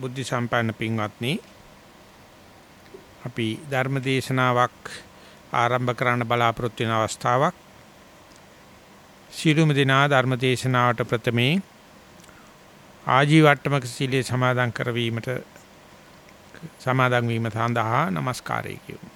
බුද්ධ සම්පන්න පින්වත්නි අපි ධර්ම දේශනාවක් ආරම්භ කරන්න බලාපොරොත්තු වෙන අවස්ථාවක්. සිළුම දිනා ධර්ම දේශනාවට ප්‍රථමේ ආජීවට්ටමක සීලේ සමාදන් කරවීමට සමාදන් වීම සඳහා নমස්කාරය කියමු.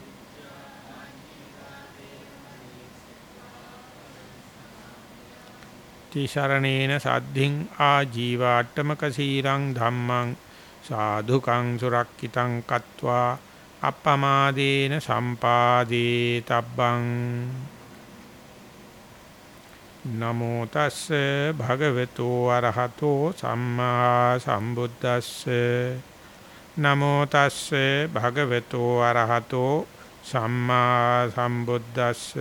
තිසරණේන සද්ධින් ආජීවාට්ටමක සීරං ධම්මං සාධුකං සුරක්කිතං කତ୍වා අප්පමාදේන සම්පාදේ තබ්බං නමෝ තස්ස භගවතු අරහතෝ සම්මා සම්බුද්දස්ස. නමෝ තස්ස භගවතු අරහතෝ සම්මා සම්බුද්දස්ස.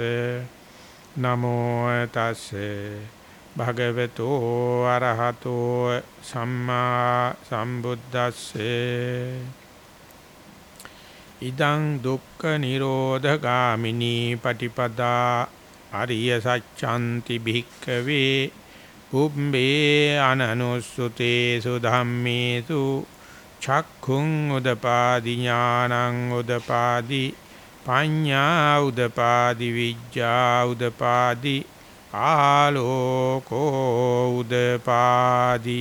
නමෝ තස්සේ භගවතු අරහතෝ සම්මා සම්බුද්දස්සේ. ඉදං දුක්ඛ නිරෝධ ගාමිනී පටිපදා අරිය සච්ඡන්ති භික්ඛවේ උම්බේ අනනුස්සුතේසු ධම්මේසු චක්ඛුං උදපාදි ඥානං උදපාදි පඤ්ඤා උදපාදි විජ්ජා උදපාදි ආලෝකෝ උදපාදීති.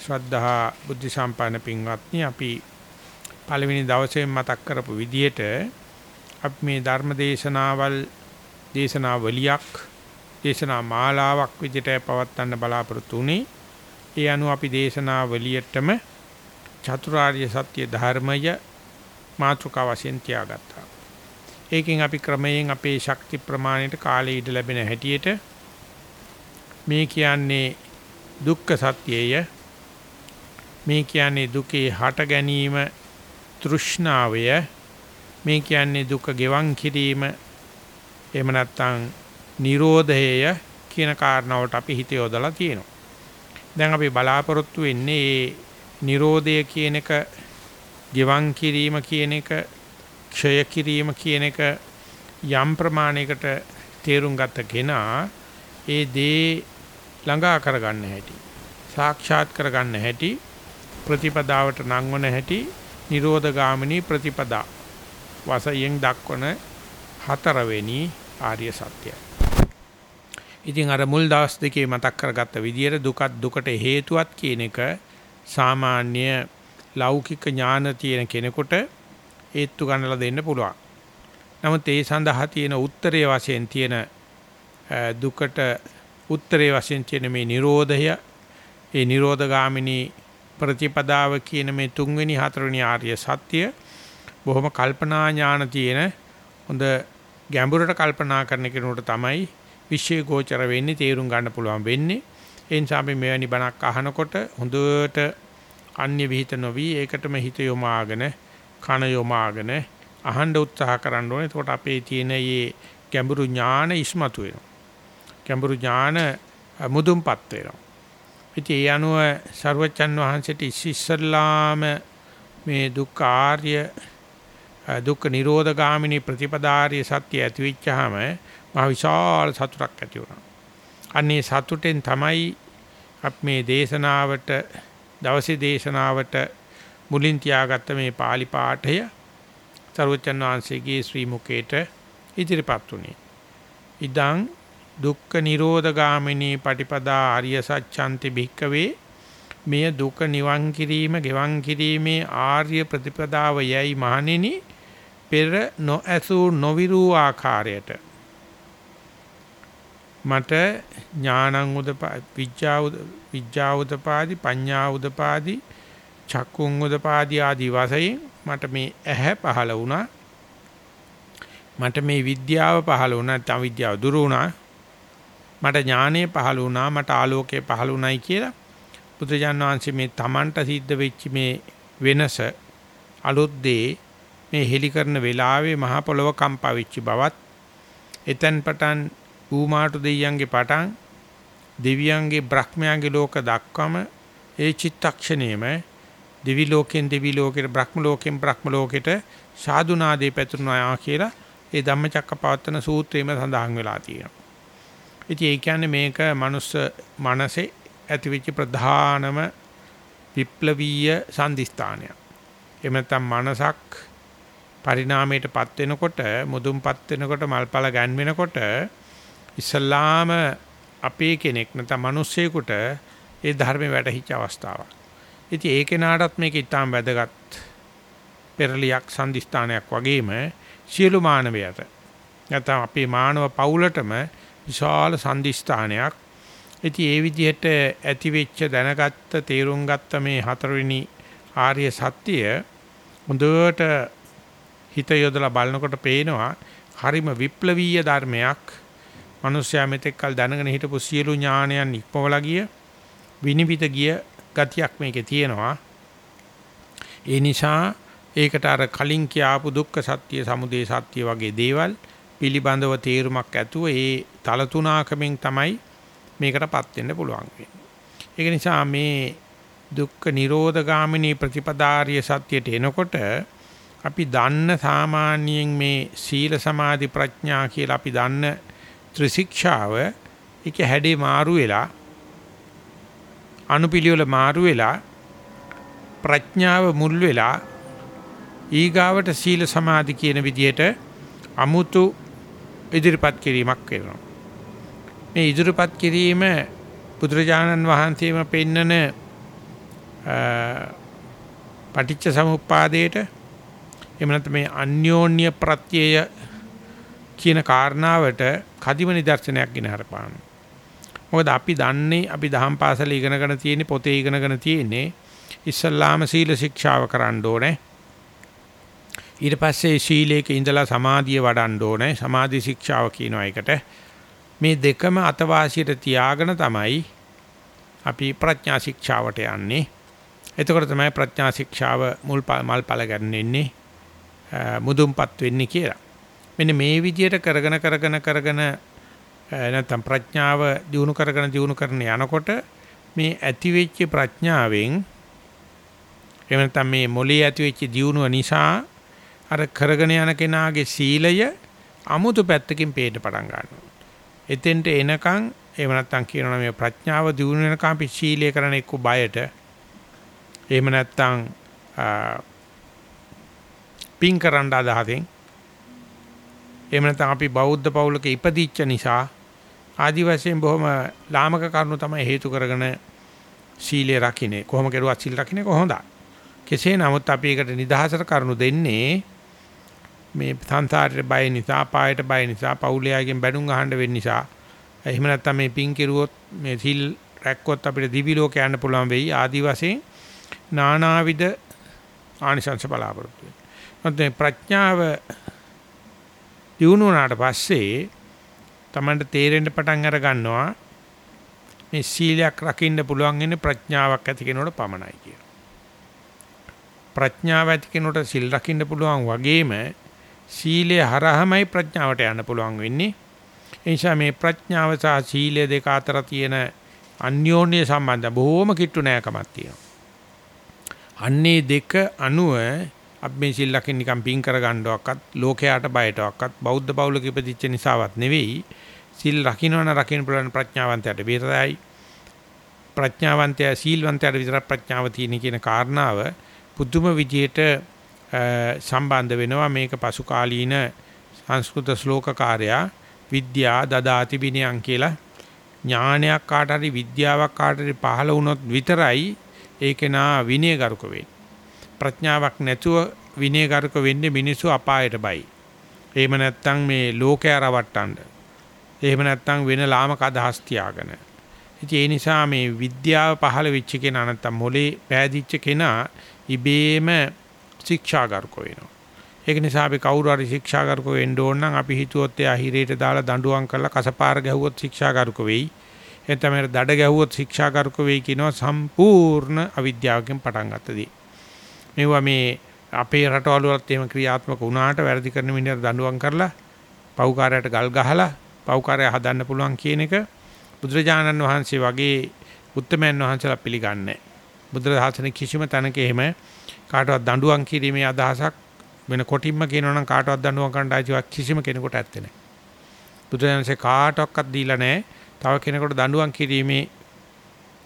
ශ්‍රද්ධා බුද්ධ සම්පන්න පින්වත්නි අපි පළවෙනි දවසේ මතක් කරපු විදිහට අපි මේ ධර්ම දේශනාවල් දේශනාවලියක් දේශනා මාලාවක් විදිහට පවත්වන්න බලාපොරොත්තු උනේ ඒ අනුව අපි දේශනාවලියටම චතුරාර්ය සත්‍ය ධර්මය මාතෘකාව වශයෙන් තියාගත්තා. ඒකෙන් අපි ක්‍රමයෙන් අපේ ශක්ති ප්‍රමාණයට කාලය ඉඳ ලැබෙන හැටියට මේ කියන්නේ දුක්ඛ සත්‍යය. මේ කියන්නේ දුකේ හට ගැනීම තෘෂ්ණාවය. මේ කියන්නේ දුක ගෙවන් කිරීම. එහෙම නැත්නම් Nirodhaය කියන කාරණාවට අපි හිත යොදලා තියෙනවා. දැන් අපි බලාපොරොත්තු වෙන්නේ මේ Nirodhaය කියන එක ගෙවන් කිරීම කියන එක ක්ෂය කිරීම කියන එක යම් ප්‍රමාණයකට තේරුම් ගත කෙනා ඒ දේ ළඟා කරගන්න හැටි සාක්ෂාත් කරගන්න හැටි ප්‍රතිපදාවට නංවන හැටි නිරෝධ ගාමිනී ප්‍රතිපදා වශයෙන් දක්වන හතරවෙනි ආර්ය සත්‍යය. ඉතින් අර මුල් දවස් දෙකේ මතක් කරගත්ත විදියට දුකත් දුකට හේතුවත් කියන එක සාමාන්‍ය ලෞකික ඥාන තියෙන කෙනෙකුට ඒත්තු ගන්නලා දෙන්න පුළුවන්. නමුත් ඒ සඳහා තියෙන උත්තරයේ වශයෙන් තියෙන දුකට උත්තරයේ වශයෙන් තියෙන මේ Nirodhaය ඒ Nirodhagaamini ප්‍රතිපදාව කියන මේ තුන්වෙනි හතරවෙනි ආර්ය සත්‍ය බොහොම කල්පනා ඥාන තියෙන හොඳ ගැඹුරට කල්පනා කරන කෙනෙකුට තමයි විශ්ේ ගෝචර වෙන්නේ තේරුම් ගන්න පුළුවන් වෙන්නේ ඒ නිසා අපි මෙවැනි බණක් අහනකොට හොඳට අන්‍ය විහිිත නොවි ඒකටම හිත යොමාගෙන කන යොමාගෙන අහන්න උත්සාහ කරන්න ඕනේ. එතකොට අපේ තියෙන මේ ගැඹුරු ඥාන ඉස්මතු වෙනවා. ගැඹුරු ඥාන මුදුන්පත් වෙනවා. ඉතින් ඒ අනුව ਸਰවචන් වහන්සේට ඉස්සෙල්ලාම මේ දුක්ඛ ආර්ය දුක්ඛ නිරෝධ ගාමිනී ප්‍රතිපදාාරිය සත්‍ය ඇති වෙච්චාම මහ විශාල සතුටක් ඇති වුණා. අන්නේ සතුටෙන් තමයි අප මේ දේශනාවට දවසේ දේශනාවට මුලින් තියාගත්ත මේ pāli පාඨය සර්වචන් වහන්සේගේ ශ්‍රී මුකේට ඉදිරිපත් වුණේ. ඉදං දුක්ඛ නිරෝධ ගාමිනී පටිපදා ආර්ය සත්‍යන්ති භික්කවේ මෙය දුක නිවන් කිරීම ගෙවන් කිරීමේ ආර්ය ප්‍රතිපදාව යයි මහණෙනි පෙර නොඇසූ නොවිරු ආකාරයට මට ඥානං උදපා විඥා විඥා උදපාදි පඤ්ඤා උදපාදි චක්කුං උදපාදි ආදී වශයෙන් මට මේ ඇහැ පහළ වුණා. මට මේ විද්‍යාව පහළ වුණා නැත්නම් විද්‍යාව දුරු වුණා. මට ඥානෙ පහළ වුණා මට ආලෝකය පහළ වුණයි කියලා බුදුජාන් වහන්සේ මේ Tamanට සිද්ධ වෙච්ච මේ වෙනස අලුත් දේ මේ හෙලි කරන වෙලාවේ මහ පොළව කම්පා වෙච්ච බවත් එතෙන් පටන් ඌමාටු දෙයියන්ගේ පටන් දෙවියන්ගේ බ්‍රහ්මයන්ගේ ලෝක දක්වම ඒ චිත්තක්ෂණයම දිවි ලෝකෙන් දිවි ලෝකෙට බ්‍රහ්ම ලෝකෙන් බ්‍රහ්ම ලෝකෙට සාදුනාදී පැතුරුනා කියලා ඒ ධම්මචක්කපවත්තන සූත්‍රයේම සඳහන් වෙලා තියෙනවා. ඉතින් ඒ කියන්නේ මේක මනුස්ස මනසේ ඇතිවෙච්ච ප්‍රධානම විප්ලවීය සම්දිස්ථානයක්. එහෙම නැත්නම් මනසක් පරිණාමයටපත් වෙනකොට මුදුන්පත් වෙනකොට මල්පල ගැන්වෙනකොට ඉස්ලාම අපේ කෙනෙක් නැත්නම් මිනිස්සෙකුට ඒ ධර්මේ වැටහිච්ච අවස්ථාවක්. ඉතින් ඒ කෙනාටත් මේක ඊටාම් වැදගත් පෙරලියක් සම්දිස්ථානයක් වගේම සියලු මානවයට නැත්නම් අපේ මානව පවුලටම විශාල සම්දිස්ථානයක්. ඉතින් ඒ විදිහට ඇති වෙච්ච දැනගත්ත තේරුම් ගත්ත මේ හතරවෙනි ආර්ය සත්‍ය හොඳට හිත යොදලා බලනකොට පේනවා හරිම විප්ලවීය ධර්මයක්. මිනිස්යා මෙතෙක්කල් දැනගෙන හිටපු සියලු ඥානයන් ඉක්මවලා ගිය විනිවිද ගිය ගතියක් මේකේ තියෙනවා. ඒ නිසා ඒකට අර කලින් කියාපු දුක්ඛ සත්‍ය, සමුදය සත්‍ය වගේ දේවල් පිළිබඳව තේරුමක් ඇතුව ඒ තලතුණකමින් තමයි මේකටපත් වෙන්න පුළුවන් වෙන්නේ. ඒක නිසා මේ දුක්ඛ නිරෝධ ගාමිනී ප්‍රතිපදාාරිය සත්‍යයට එනකොට අපි දන්න සාමාන්‍යයෙන් මේ සීල සමාධි ප්‍රඥා කියලා අපි දන්න ත්‍රිශික්ෂාව ඒක හැඩේ මාරු වෙලා අනුපිළිවෙල මාරු වෙලා ප්‍රඥාව මුල් වෙලා ඊගාවට සීල සමාධි කියන විදිහට අමුතු ඉදිරිපත් කිරීමක් වෙනවා. මේ ඉදිරිපත් කිරීම බුදුරජාණන් වහන්සේම පෙන්නන පටිච්ච සමුප්පාදයේට එහෙම නැත්නම් මේ අන්‍යෝන්‍ය ප්‍රත්‍යය කියන කාරණාවට කදිම නිදර්ශනයක් ගෙන හරපාන. මොකද අපි දන්නේ අපි දහම් පාසල ඉගෙනගෙන තියෙන්නේ පොතේ ඉගෙනගෙන තියෙන්නේ ඉස්සල්ලාම සීල ශික්ෂාව කරන්න ඕනේ. ඊට පස්සේ ශීලයක ඉඳලා සමාධිය වඩන්න ඕනේ. සමාධි ශික්ෂාව කියනවා ඒකට. මේ දෙකම අතවාසියට තියාගෙන තමයි අපි ප්‍රඥා ශික්ෂාවට යන්නේ. එතකොට තමයි ප්‍රඥා ශික්ෂාව මුල් මල්පල ගන්නෙන්නේ මුදුන්පත් වෙන්නේ කියලා. මෙන්න මේ විදිහට කරගෙන කරගෙන කරගෙන නැත්නම් ප්‍රඥාව දියුණු කරගෙන දියුණු කරන යනකොට මේ ඇති වෙච්ච ප්‍රඥාවෙන් එහෙම නැත්නම් මේ මොලේ ඇති වෙච්ච දියුණුව නිසා අර කරගෙන යන කෙනාගේ සීලය අමුතු පැත්තකින් පේන්න පටන් ගන්නවා. එතෙන්ට එනකන් එහෙම නැත්නම් කියනවා මේ ප්‍රඥාව දියුණු වෙනකම් අපි සීලය කරන එක්ක බයට එහෙම නැත්නම් පින් කරන්න අදහසෙන් එහෙම නැත්නම් අපි බෞද්ධ පවුලක ඉපදිච්ච නිසා ආදි වශයෙන් බොහොම ලාමක කරුණු තමයි හේතු කරගෙන සීලය රකින්නේ. කොහොම කෙරුවත් සීල් රකින්නේ කොහොමද? කෙසේ නමුත් අපි ඒකට නිදහසට කරුණු දෙන්නේ මේ සංසාරේ බය නිසා පායට බය නිසා පවුලයාගෙන් බැනුම් අහන්න වෙන්න නිසා. එහෙම නැත්නම් මේ පින් කෙරුවොත් මේ සීල් රැක්කොත් අපිට දිවි ලෝක යන්න පුළුවන් වෙයි. ආදි වශයෙන් නානාවිද ආනිසංස බලාපොරොත්තු වෙනවා. ප්‍රඥාව දිනු වුණාට පස්සේ Tamanට තේරෙන්න පටන් අර ගන්නවා මේ සීලයක් රකින්න පුළුවන් ඉන්නේ ප්‍රඥාවක් ඇති කෙනෙකුට පමණයි කියලා. ප්‍රඥාව ඇති කෙනෙකුට සිල් රකින්න පුළුවන් වගේම සීලය හරහමයි ප්‍රඥාවට යන්න පුළුවන් වෙන්නේ. ඒ නිසා මේ ප්‍රඥාව සහ සීලය දෙක අතර තියෙන අන්‍යෝන්‍ය සම්බන්ධ බොහොම කිට්ටු නෑකමක් තියෙනවා. අන්නේ දෙක අනුව අපි මේ සිල් ලකින් නිකන් පින් කරගන්නවක්වත් ලෝකයට බයටවක්වත් බෞද්ධ බෞලක ඉපදිච්ච නිසාවත් නෙවෙයි සිල් රකින්නවන රකින්න පුළුවන් ප්‍රඥාවන්තයට විතරයි ප්‍රඥාවන්තය සීල්වන්තයට විතර ප්‍රඥාව තියෙන කියන කාරණාව පුදුම විදියට සම්බන්ධ වෙනවා. මේක පසු කාලීන සංස්කෘත ශ්ලෝකකාරයා විද්‍යා දදාති විනයන් කියලා ඥානයක් කාට හරි විද්‍යාවක් කාට හරි පහළ වුණොත් විතරයි ඒක නා විනයගරුක වෙන්නේ. ප්‍රඥාවක් නැතුව විනයගරුක වෙන්නේ මිනිස්සු අපායට බයි. එහෙම නැත්නම් මේ ලෝකය රවට්ටන්න. එහෙම නැත්නම් වෙන ලාමක අදහස් තියාගෙන. ඉතින් ඒ නිසා මේ විද්‍යාව පහළ වෙච්ච කෙනා නැත්නම් මොලේ පෑදිච්ච කෙනා ඉබේම ශික්ෂාගරුක වෙනවා. ඒක නිසා අපි කවුරු හරි ශික්ෂාගරුක වෙන්න ඕන නම් අපි හිතුවොත් එයා හිරේට දාලා දඬුවම් කරලා කසපාර ගැහුවොත් ශික්ෂාගරුක වෙයි. එතන දඩ ගැහුවොත් ශික්ෂාගරුක වෙයි කියනවා සම්පූර්ණ අවිද්‍යාවකින් පටන් ගත්තදී. මේවා මේ අපේ රටවල් වලත් එහෙම ක්‍රියාත්මක වුණාට වැරදි කරන මිනිහට දඬුවම් කරලා පව්කාරයට ගල් ගහලා පව්කාරය හදන්න පුළුවන් කියන එක බුදුරජාණන් වහන්සේ වගේ උත්තමයන් වහන්සේලා පිළිගන්නේ. බුදුරජාණන් කිසිම තැනක එහෙම කාටවත් දඬුවම් කිරීමේ අදහසක් වෙන කොටින්ම කියනවා නම් කාටවත් දඬුවම් කරන්න ආයිතිවක් කිසිම කෙනෙකුට ඇත්තේ නැහැ. බුදුරජාණන්සේ කාටවත් දීලා නැහැ. තව කෙනෙකුට දඬුවම් කිරීමේ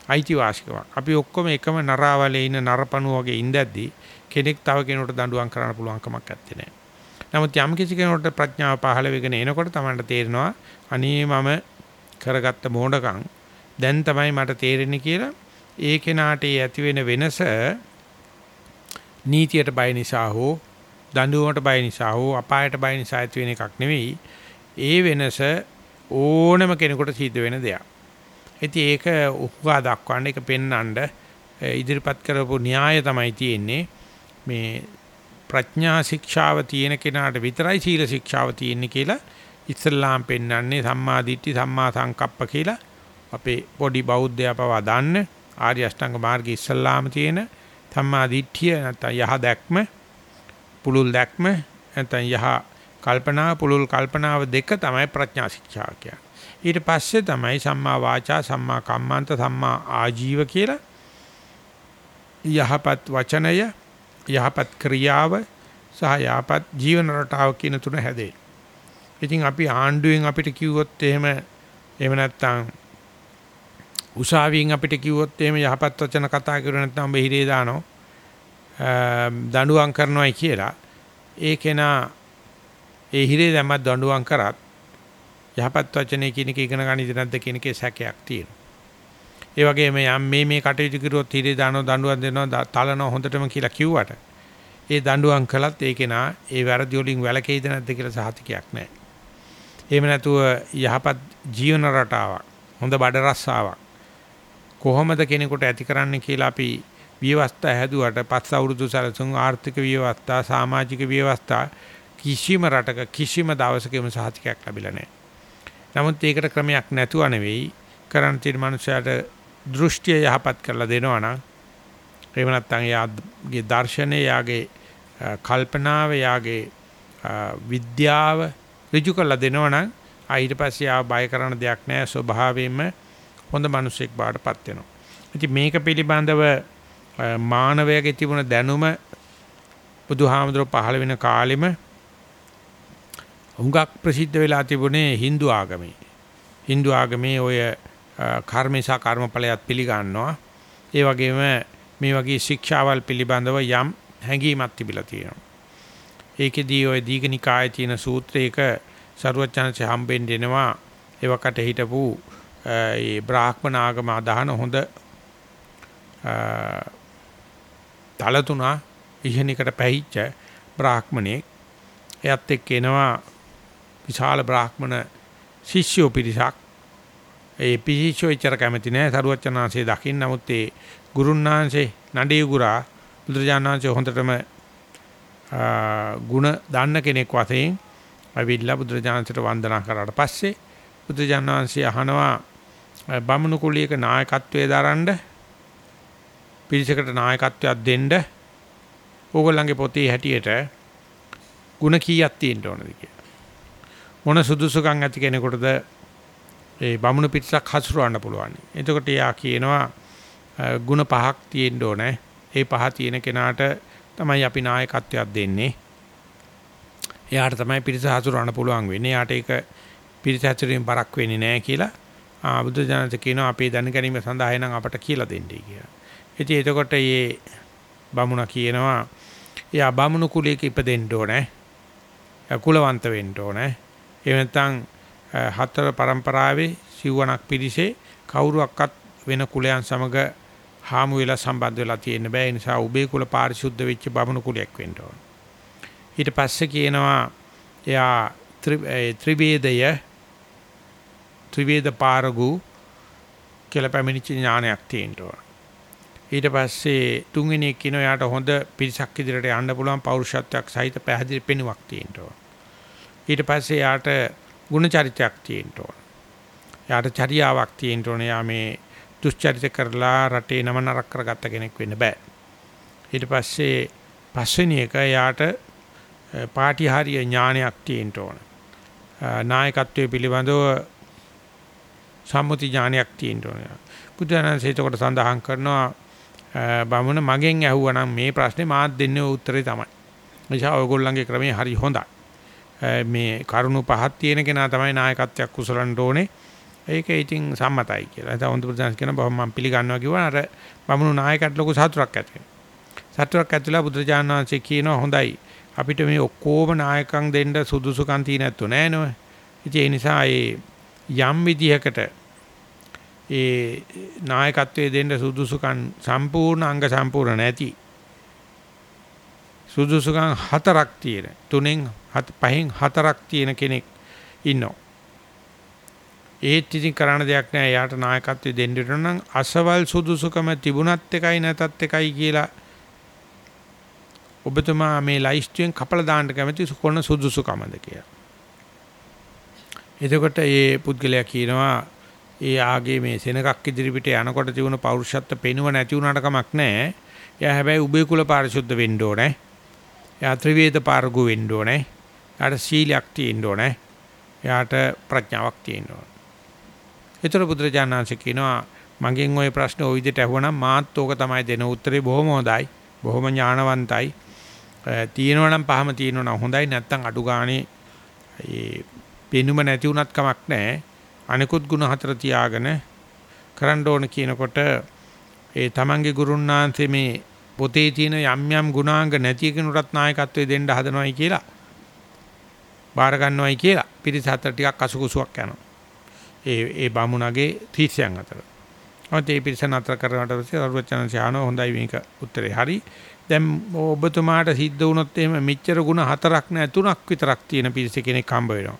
අයිතිවාසිකමක්. අපි ඔක්කොම එකම නරාවලේ ඉන්න නරපණු වගේ ඉඳද්දී කෙනෙක් තව කෙනෙකුට දඬුවම් කරන්න පුළුවන් කමක් නැත්තේ නෑ. නමුත් යම් කිසි කෙනෙකුට ප්‍රඥාව පහළ වෙගෙන එනකොට තමයි තේරෙනවා අනේ මම කරගත්ත මොඩකම් දැන් තමයි මට තේරෙන්නේ කියලා ඒ කෙනාට ඒ ඇති වෙන වෙනස නීතියට බය නිසා හෝ දඬුවමට බය නිසා හෝ අපායට බය නිසා ඇති වෙන එකක් නෙවෙයි ඒ වෙනස ඕනම කෙනෙකුට සිද්ධ වෙන දෙයක්. ඉතින් ඒක උහුවා දක්වන්න ඒක පෙන්වන්න ඉදිරිපත් කරපු න්‍යාය තමයි තියෙන්නේ. මේ ප්‍රඥා ශික්ෂාව තියෙන කෙනාට විතරයි සීල ශික්ෂාව තියෙන්නේ කියලා ඉස්ලාම් පෙන්වන්නේ සම්මා දිට්ඨි සම්මා සංකප්ප කියලා අපේ පොඩි බෞද්ධයා පවා දන්න ආර්ය අෂ්ටාංග මාර්ගයේ ඉස්ලාම් තියෙන සම්මා දිට්ඨිය නැත්නම් යහ දැක්ම පුලුල් දැක්ම නැත්නම් යහ කල්පනා පුලුල් කල්පනාව දෙක තමයි ප්‍රඥා ශික්ෂා කියන්නේ. ඊට පස්සේ තමයි සම්මා වාචා සම්මා කම්මන්ත සම්මා ආජීව කියලා යහපත් වචනය යහපත් ක්‍රියාව සහ යහපත් ජීවන රටාව කියන තුන හැදේ. ඉතින් අපි ආණ්ඩුවෙන් අපිට කිව්වොත් එහෙම එහෙම නැත්නම් උසාවියෙන් අපිට කිව්වොත් එහෙම යහපත් වචන කතා කරුව නැත්නම් ඔබ හිරේ දානවා දඬුවම් කරනවායි කියලා ඒ කෙනා ඒ හිරේ දැම්මත් දඬුවම් කරත් යහපත් වචනේ කියන එක ඉගෙන ගන්නද නැද්ද කියන එකේ සැකයක් තියෙනවා. ඒ වගේම යම් මේ මේ කටයුතු කරුවොත් හිරේ දානවා දඬුවම් දෙනවා තලනවා හොඳටම කියලා කිව්වට ඒ දඬුවම් කළත් ඒකේ නා ඒ වැරදි වලින් වැළකෙයිද නැද්ද කියලා සහතිකයක් නැහැ. එහෙම නැතුව යහපත් ජීවන රටාවක් හොඳ බඩ රස්සාවක් කොහොමද කෙනෙකුට ඇති කරන්න කියලා අපි ව්‍යවස්ථා හැදුවට පස් අවුරුදු සැලසුම් ආර්ථික ව්‍යවස්ථා සමාජික ව්‍යවස්ථා කිසිම රටක කිසිම දවසකම සහතිකයක් ලැබිලා නැහැ. නමුත් ඒකට ක්‍රමයක් නැතුව නෙවෙයි කරන්න තියෙන මනුස්සයාට දෘෂ්ටිය යහපත් කරලා දෙනවා නම් එහෙම නැත්නම් යාගේ දර්ශනය, යාගේ කල්පනාව, යාගේ විද්‍යාව ඍජු කරලා දෙනවනම් ආ ඊට පස්සේ ආ බය කරන දෙයක් නැහැ ස්වභාවයෙන්ම හොඳ මිනිසෙක් බාටපත් වෙනවා. ඉතින් මේක පිළිබඳව මානවයාගේ තිබුණ දැනුම බුදුහාමුදුරුවෝ පහළ වෙන කාලෙම හුඟක් ප්‍රසිද්ධ වෙලා තිබුණේ Hindu ආගමේ. Hindu ආගමේ ඔය කර්මේශා කර්මඵලයක් පිළිගන්නවා. ඒ වගේම මේ වගේ ශික්ෂාවල් පිළිබඳව යම් හැඟීමක් තිබිලා තියෙනවා. ඒකෙදී ඔය දීඝනිකායේ තියෙන සූත්‍රයක ਸਰුවචනසේ හම්බෙන්න එනවා එවකට හිටපු ඒ බ්‍රාහ්මණ ආගම අදහන හොඳ තලතුණා ඉහනිකට පැහිච්ච බ්‍රාහ්මණෙක් එයත් එක්ක එනවා විශාල බ්‍රාහ්මණ ශිෂ්‍යෝ පිරිසක් ඒ පිහිෂෝ ඉච්චර කැමති නෑ සරුවචනාංශේ දකින්න නමුත් ඒ ගුරුන්නාංශේ නඩේ ගුරා බුදුරජාණන්සේ හොඳටම ಗುಣ දන්න කෙනෙක් වශයෙන් අවිල්ලා බුදුරජාණන්සේට වන්දනා කරාට පස්සේ බුදුරජාණන්සේ අහනවා බමුණු කුලියක නායකත්වයේ දරන්න පිරිසකට නායකත්වයක් දෙන්න ඕගොල්ලන්ගේ පොතේ හැටියට ಗುಣ කීයක් තියෙන්න ඕනද කියලා. මොන සුදුසුකම් ඇති කෙනෙකුටද ඒ බමුණු පිටසක් හසුරවන්න පුළුවන්. එතකොට යා කියනවා ಗುಣ පහක් තියෙන්න ඕනේ. ඒ පහ තියෙන කෙනාට තමයි අපි නායකත්වයක් දෙන්නේ. එයාට තමයි පිරිස හසුරවන්න පුළුවන් වෙන්නේ. එයාට ඒක පිරිස හැසිරීම බරක් වෙන්නේ නැහැ කියලා බුදු දනත කියනවා අපේ දැන ගැනීම සඳහා එනම් අපට කියලා දෙන්නයි කියලා. ඉතින් එතකොට මේ බමුණ කියනවා එයා බමුණු කුලයක ඉපදෙන්න ඕනේ. කුලවන්ත වෙන්න ඕනේ. එහෙම නැත්නම් හතර પરම්පරාවේ සිවණක් පිරිසේ කවුරුවක්වත් වෙන කුලයන් සමග හාමු වෙලා සම්බන්ධ වෙලා තියෙන්න බෑ. ඒ නිසා උබේ කුල පාරිශුද්ධ වෙච්ච බමුණු කුලයක් වෙන්න ඕන. ඊට පස්සේ කියනවා එයා ත්‍රිවේදය ත්‍රිවේද පාරගු කියලා පැමිණිච්ච ඥානයක් තියෙන්න ඕන. ඊට පස්සේ තුන්වෙනි එක කියන යාට හොඳ පිරිසක් ඉදිරියට යන්න පුළුවන් පෞරුෂත්වයක් සහිත පැහැදිලි පෙනුමක් තියෙන්න ඕන. ඊට පස්සේ යාට ගුණ චරිතයක් තියෙන්න ඕන. යාට චර්යාවක් තියෙන්න ඕන. යා මේ දුෂ්චරිත කරලා රටේ නම නරක කරගත්ත කෙනෙක් වෙන්න බෑ. ඊට පස්සේ පස්වෙනි එක යාට පාටිහාරීය ඥානයක් තියෙන්න ඕන. නායකත්වයේ පිළිබඳව සම්මුති ඥානයක් තියෙන්න ඕන. බුදුරජාණන් එතකොට සඳහන් කරනවා බමුණ මගෙන් ඇහුවා නම් මේ ප්‍රශ්නේ මාත් දෙන්නේ උත්තරේ තමයි. නිසා ඔයගොල්ලන්ගේ ක්‍රමේ හරි හොඳයි. මේ කරුණු පහක් තියෙන කෙනා තමයි නායකත්වයක් කුසලන්න ඕනේ. ඒක ඉතින් සම්මතයි කියලා. ඒක හොඳ ප්‍රතිසංස් කියන බව මම පිළිගන්නවා කිව්වා. අර බමුණු නායකට ලොකු සතුටක් ඇති වෙනවා. සතුටක් ඇතිලා බුදුරජාණන් වහන්සේ කියනවා හොඳයි. අපිට මේ ඔක්කොම නායකම් දෙන්න සුදුසුකම් තියෙ නැත්තු නෑ නෝ. ඉතින් ඒ නිසා ඒ යම් විදිහකට ඒ නායකත්වයේ දෙන්න සුදුසුකම් සම්පූර්ණ අංග සම්පූර්ණ නැති සුදුසුකම් හතරක් තියෙන තුනෙන් පහෙන් හතරක් තියෙන කෙනෙක් ඉන්නවා ඒත් ඉතින් කරන්න දෙයක් නැහැ යාට නායකත්වය දෙන්න නම් අසවල් සුදුසුකම තිබුණත් එකයි නැතත් එකයි කියලා ඔබතුමා මේ ලයිස්ට්ුවෙන් කපලා දාන්න කැමති කොන සුදුසුකමද කියලා. එතකොට මේ පුද්ගලයා කියනවා ඒ ආගේ මේ සෙනගක් ඉදිරිපිට යනකොට තිබුණ පෞරුෂත්ව පෙනුව නැති වුණාට කමක් නැහැ. එයා හැබැයි උබේ කුල පාරිශුද්ධ වෙන්න ඕනේ. එයා ත්‍රිවේද පාරගු වෙන්න ඕනේ. එයාට සීලයක් තියෙන්න ඕනේ. එයාට ප්‍රඥාවක් තියෙන්න ඕනේ. ඒතර බුදුරජාණන්සේ කියනවා මගෙන් ওই ප්‍රශ්න ওই විදිහට අහුවනම් මාත් ඕක තමයි දෙන උත්තරේ බොහොම හොඳයි. බොහොම ඥානවන්තයි. තියෙනවා නම් පහම තියෙනවා නම් හොඳයි නැත්නම් අඩු ගානේ ඒ පෙනුම නැති වුණත් කමක් නැහැ. අනිකුත් ಗುಣ හතර තියාගෙන කරන්න ඕන කියනකොට ඒ තමන්ගේ ගුරුන්නාන්සේ මේ පොතේ තියෙන යම් යම් ගුණාංග නැති කෙනෙකුට නායකත්වයේ දෙන්න හදනවයි කියලා බාර ගන්නවයි කියලා පිරිස හතර ටිකක් අසුකුසුවක් යනවා. ඒ ඒ බමුණගේ තීස්යන් අතර. ඔතේ ඒ පිරිස නතර කරනට පස්සේ අරුවචන ශාන හොඳයි මේක උත්තරේ හරි. දැන් ඔබතුමාට සිද්ධ වුණොත් එහෙම මෙච්චර ಗುಣ හතරක් නෑ තුනක් විතරක් තියෙන පිරිස කෙනෙක් හම්බ වෙනවා.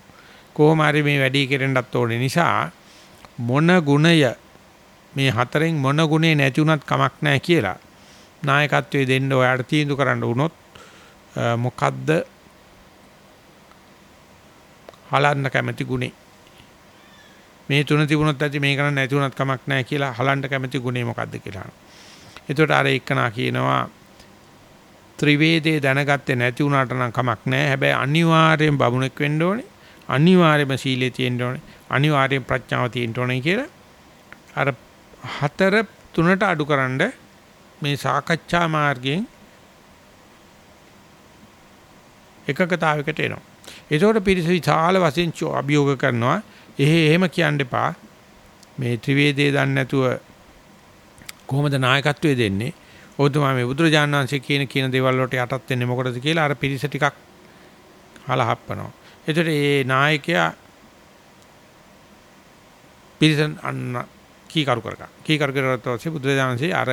කොහොම හරි මේ වැඩි කෙරෙන්නත් ඕනේ නිසා මොන ගුණය මේ හතරෙන් මොන ගුණේ නැති වුණත් කමක් නැහැ කියලා නායකත්වයේ දෙන්න ඔයාලට තීන්දුව කරන්න වුණොත් මොකද්ද හලන්න කැමති ගුණේ මේ තුන තිබුණොත් ඇති මේක නැති වුණත් කමක් නැහැ කියලා හලන්න කැමති ගුණේ මොකද්ද කියලා. එතකොට අර එක්කනා කියනවා ත්‍රිවේදේ දැනගත්තේ නැති වුණාට නම් කමක් නැහැ. හැබැයි අනිවාර්යෙන් බමුණෙක් වෙන්න ඕනේ. අනිවාර්යයෙන්ම සීලයේ තියෙන්න ඕනේ. අනිවාර්යෙන් ප්‍රඥාව තියෙන්න ඕනේ කියලා අර හතර තුනට අඩුකරනද මේ සාකච්ඡා මාර්ගයෙන් එකකතාවයකට එනවා. ඒකෝට පිරිස විශාල වශයෙන් අභියෝග කරනවා. එහෙ එහෙම කියන්න එපා. මේ ත්‍රිවේදයේ දන්නේ නැතුව කොහොමද නායකත්වයේ දෙන්නේ? ඔබතුමා මේ බුදුරජාණන් වහන්සේ කියන කියන දේවල් වලට යටත් වෙන්නේ මොකටද කියලා අර පිරිස ටිකක් හලහප්පනවා. එතකොට මේ නායකයා පිරිසන් අන්න කීකරු කරගන්න. කීකරු කරගත්තා පස්සේ බුදුරජාණන්සේ අර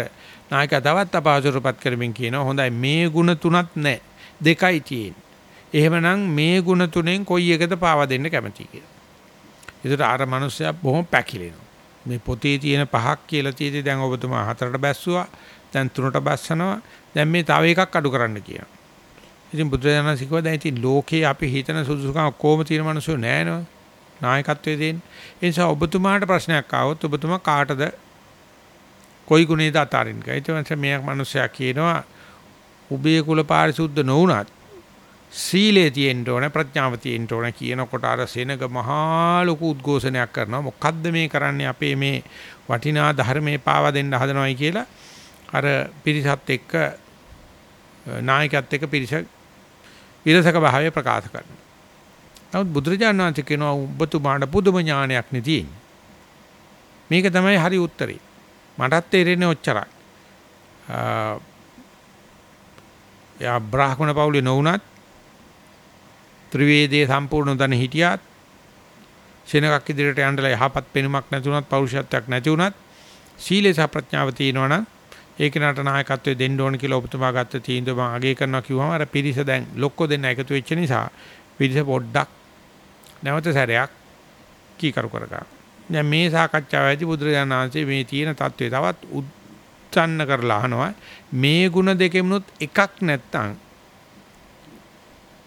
නායකයා තවත් අපහසුරපත් කරමින් කියනවා හොඳයි මේ ಗುಣ තුනක් නැහැ. දෙකයි තියෙන්නේ. එහෙමනම් මේ ಗುಣ තුනෙන් කොයි එකද පාවා දෙන්න කැමති කියලා. ඒකට අර මිනිස්සයා බොහොම පැකිලෙනවා. මේ පොතේ තියෙන පහක් කියලා තියෙදි දැන් ඔබතුමා හතරට බැස්සුවා. දැන් තුනට බස්සනවා. දැන් මේ තව එකක් අඩු කරන්න කියනවා. ඉතින් බුදුරජාණන් සිකුවා දැන් ඉතින් ලෝකේ අපි හිතන සුදුසුකම් කොහොම තියෙන මිනිස්සු නෑ නෝ. නායකත්වයේ දෙන්නේ. ඒ නිසා ඔබතුමාට ප්‍රශ්නයක් ආවොත් ඔබතුමා කාටද කොයි ගුණේද අතාරින්න කියලා. ඒ නිසා මේ මිනිස්සයා කියනවා උබේ කුල පාරිශුද්ධ නොවුනත් සීලේ තියෙන්න ඕන ප්‍රඥාව තියෙන්න ඕන කියනකොට අර සෙනග මහා ලොකු උද්ඝෝෂණයක් කරනවා මොකද්ද මේ කරන්නේ අපේ මේ වටිනා ධර්මයේ පාවා දෙන්න හදනවයි කියලා අර පිරිසත් එක්ක නායකයත් එක්ක පිරිස විරසක භාවය ප්‍රකාශ කරනවා. නමුත් බුදුරජාණන් වහන්සේ කියනවා ඔබතුමාට පුදුම ඥානයක් නේ තියෙන්නේ. මේක තමයි හරි උත්තරේ. මටත් තේරෙන්නේ ඔච්චරයි. යා බ්‍රාහ්මණ පවුලේ නොවුනත් ත්‍රිවේදයේ සම්පූර්ණ උදන හිටියත් සෙනගක් ඉදිරියට යන්නලා යහපත් පෙනුමක් නැති වුණත් පෞරුෂත්වයක් නැති වුණත් සීලේ සහ ප්‍රඥාව තියෙනවනම් ඒක නට නායකත්වයේ දෙන්න ඕන කියලා ඔබතුමා ගත්ත තීන්දුව මම අගය කරනවා කිව්වම අර පිරිස දැන් ලොක්කෝ දෙන්න එකතු වෙච්ච නිසා පිරිස පොඩ්ඩක් නැවත සැරයක් කීකරු කරගන්න. දැන් මේ සාකච්ඡාවේදී බුදුරජාණන් වහන්සේ මේ තියෙන தત્ත්වය තවත් උත්සන්න කරලා අහනවා මේ ಗುಣ දෙකෙමුණුත් එකක් නැත්තම්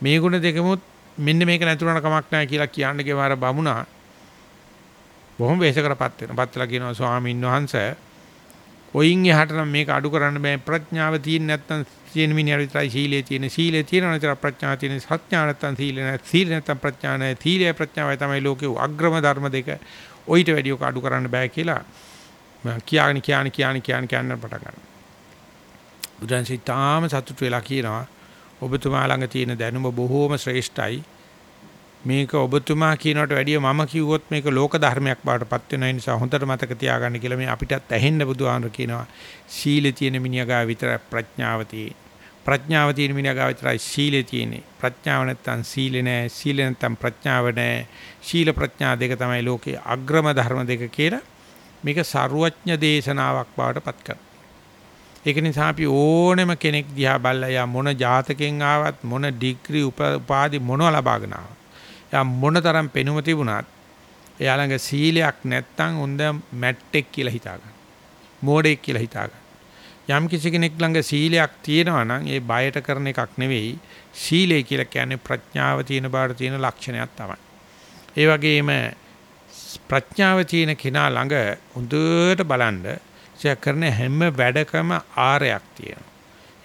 මේ ಗುಣ දෙකෙමුත් මෙන්න මේක නැතුණා කමක් නැහැ කියලා කියන්න ගියම අර බමුණා. බොහොම වෙහෙසකරපත් වෙනවා. පත්ලා කියනවා ස්වාමීන් වහන්සේ ඔයින් එහාට නම් මේක අඩු කරන්න බෑ. ප්‍රඥාව තියෙන්නේ නැත්නම් තියෙන මිනිහා විතරයි සීලයේ තියෙන සීලයේ තියෙන විතර ප්‍රඥාව තියෙන සත්‍ඥා නැත්නම් සීල නැහැ සීල නැත්නම් ප්‍රඥා නැහැ සීලය ප්‍රඥාවයි තමයි ලෝකේ අග්‍රම ධර්ම දෙක. ඔయిత වැඩි ඔක අඩු කරන්න බෑ කියලා කියාගෙන කියාගෙන කියාගෙන කියාගෙන කියන්න පටන් ගන්නවා. බුදුන්සේ තාම සතුටු වෙලා කියනවා ඔබතුමා ළඟ තියෙන දැනුම බොහෝම ශ්‍රේෂ්ඨයි. මේක ඔබතුමා කියනකට වැඩිය මම කිව්වොත් මේක ලෝක ධර්මයක් බාටපත් වෙන නිසා හොඳට මතක තියාගන්න කියලා මේ අපිටත් ඇහෙන්න බුදුහාමර කියනවා. සීලේ තියෙන මිනිහා විතර ප්‍රඥාව තියෙන ප්‍රඥාව තියෙන මිනිහා විතරයි සීලේ තියෙන්නේ. ප්‍රඥාව නැත්තම් සීලේ නෑ සීල නැත්තම් ප්‍රඥාව නෑ. සීල ප්‍රඥා දෙක තමයි ලෝකේ අග්‍රම ධර්ම දෙක කියලා මේක ਸਰුවඥ දේශනාවක් බාටපත් කරනවා. ඒක නිසා අපි ඕනෙම කෙනෙක් දිහා බලලා යා මොන ජාතකෙන් ආවත් මොන ඩිග්‍රී උපාධි මොනවා ලබාගෙන ආවත් එයා මොනතරම් පෙනුම තිබුණත් එයා ළඟ සීලයක් නැත්තම් හොඳ මැට්ටෙක් කියලා හිතා ගන්න. මෝඩෙක් කියලා හිතා ගන්න. යම් කිසි කෙනෙක් ළඟ සීලයක් තියෙනවා නම් ඒ බයට කරන එකක් නෙවෙයි සීලය කියලා කියන්නේ ප්‍රඥාව තියෙන බාට තියෙන ලක්ෂණයක් තමයි. ඒ වගේම ප්‍රඥාව තියෙන කෙනා ළඟ හොඳට බලන්න එයා කරන හැම වැඩකම ආරයක් තියෙනවා.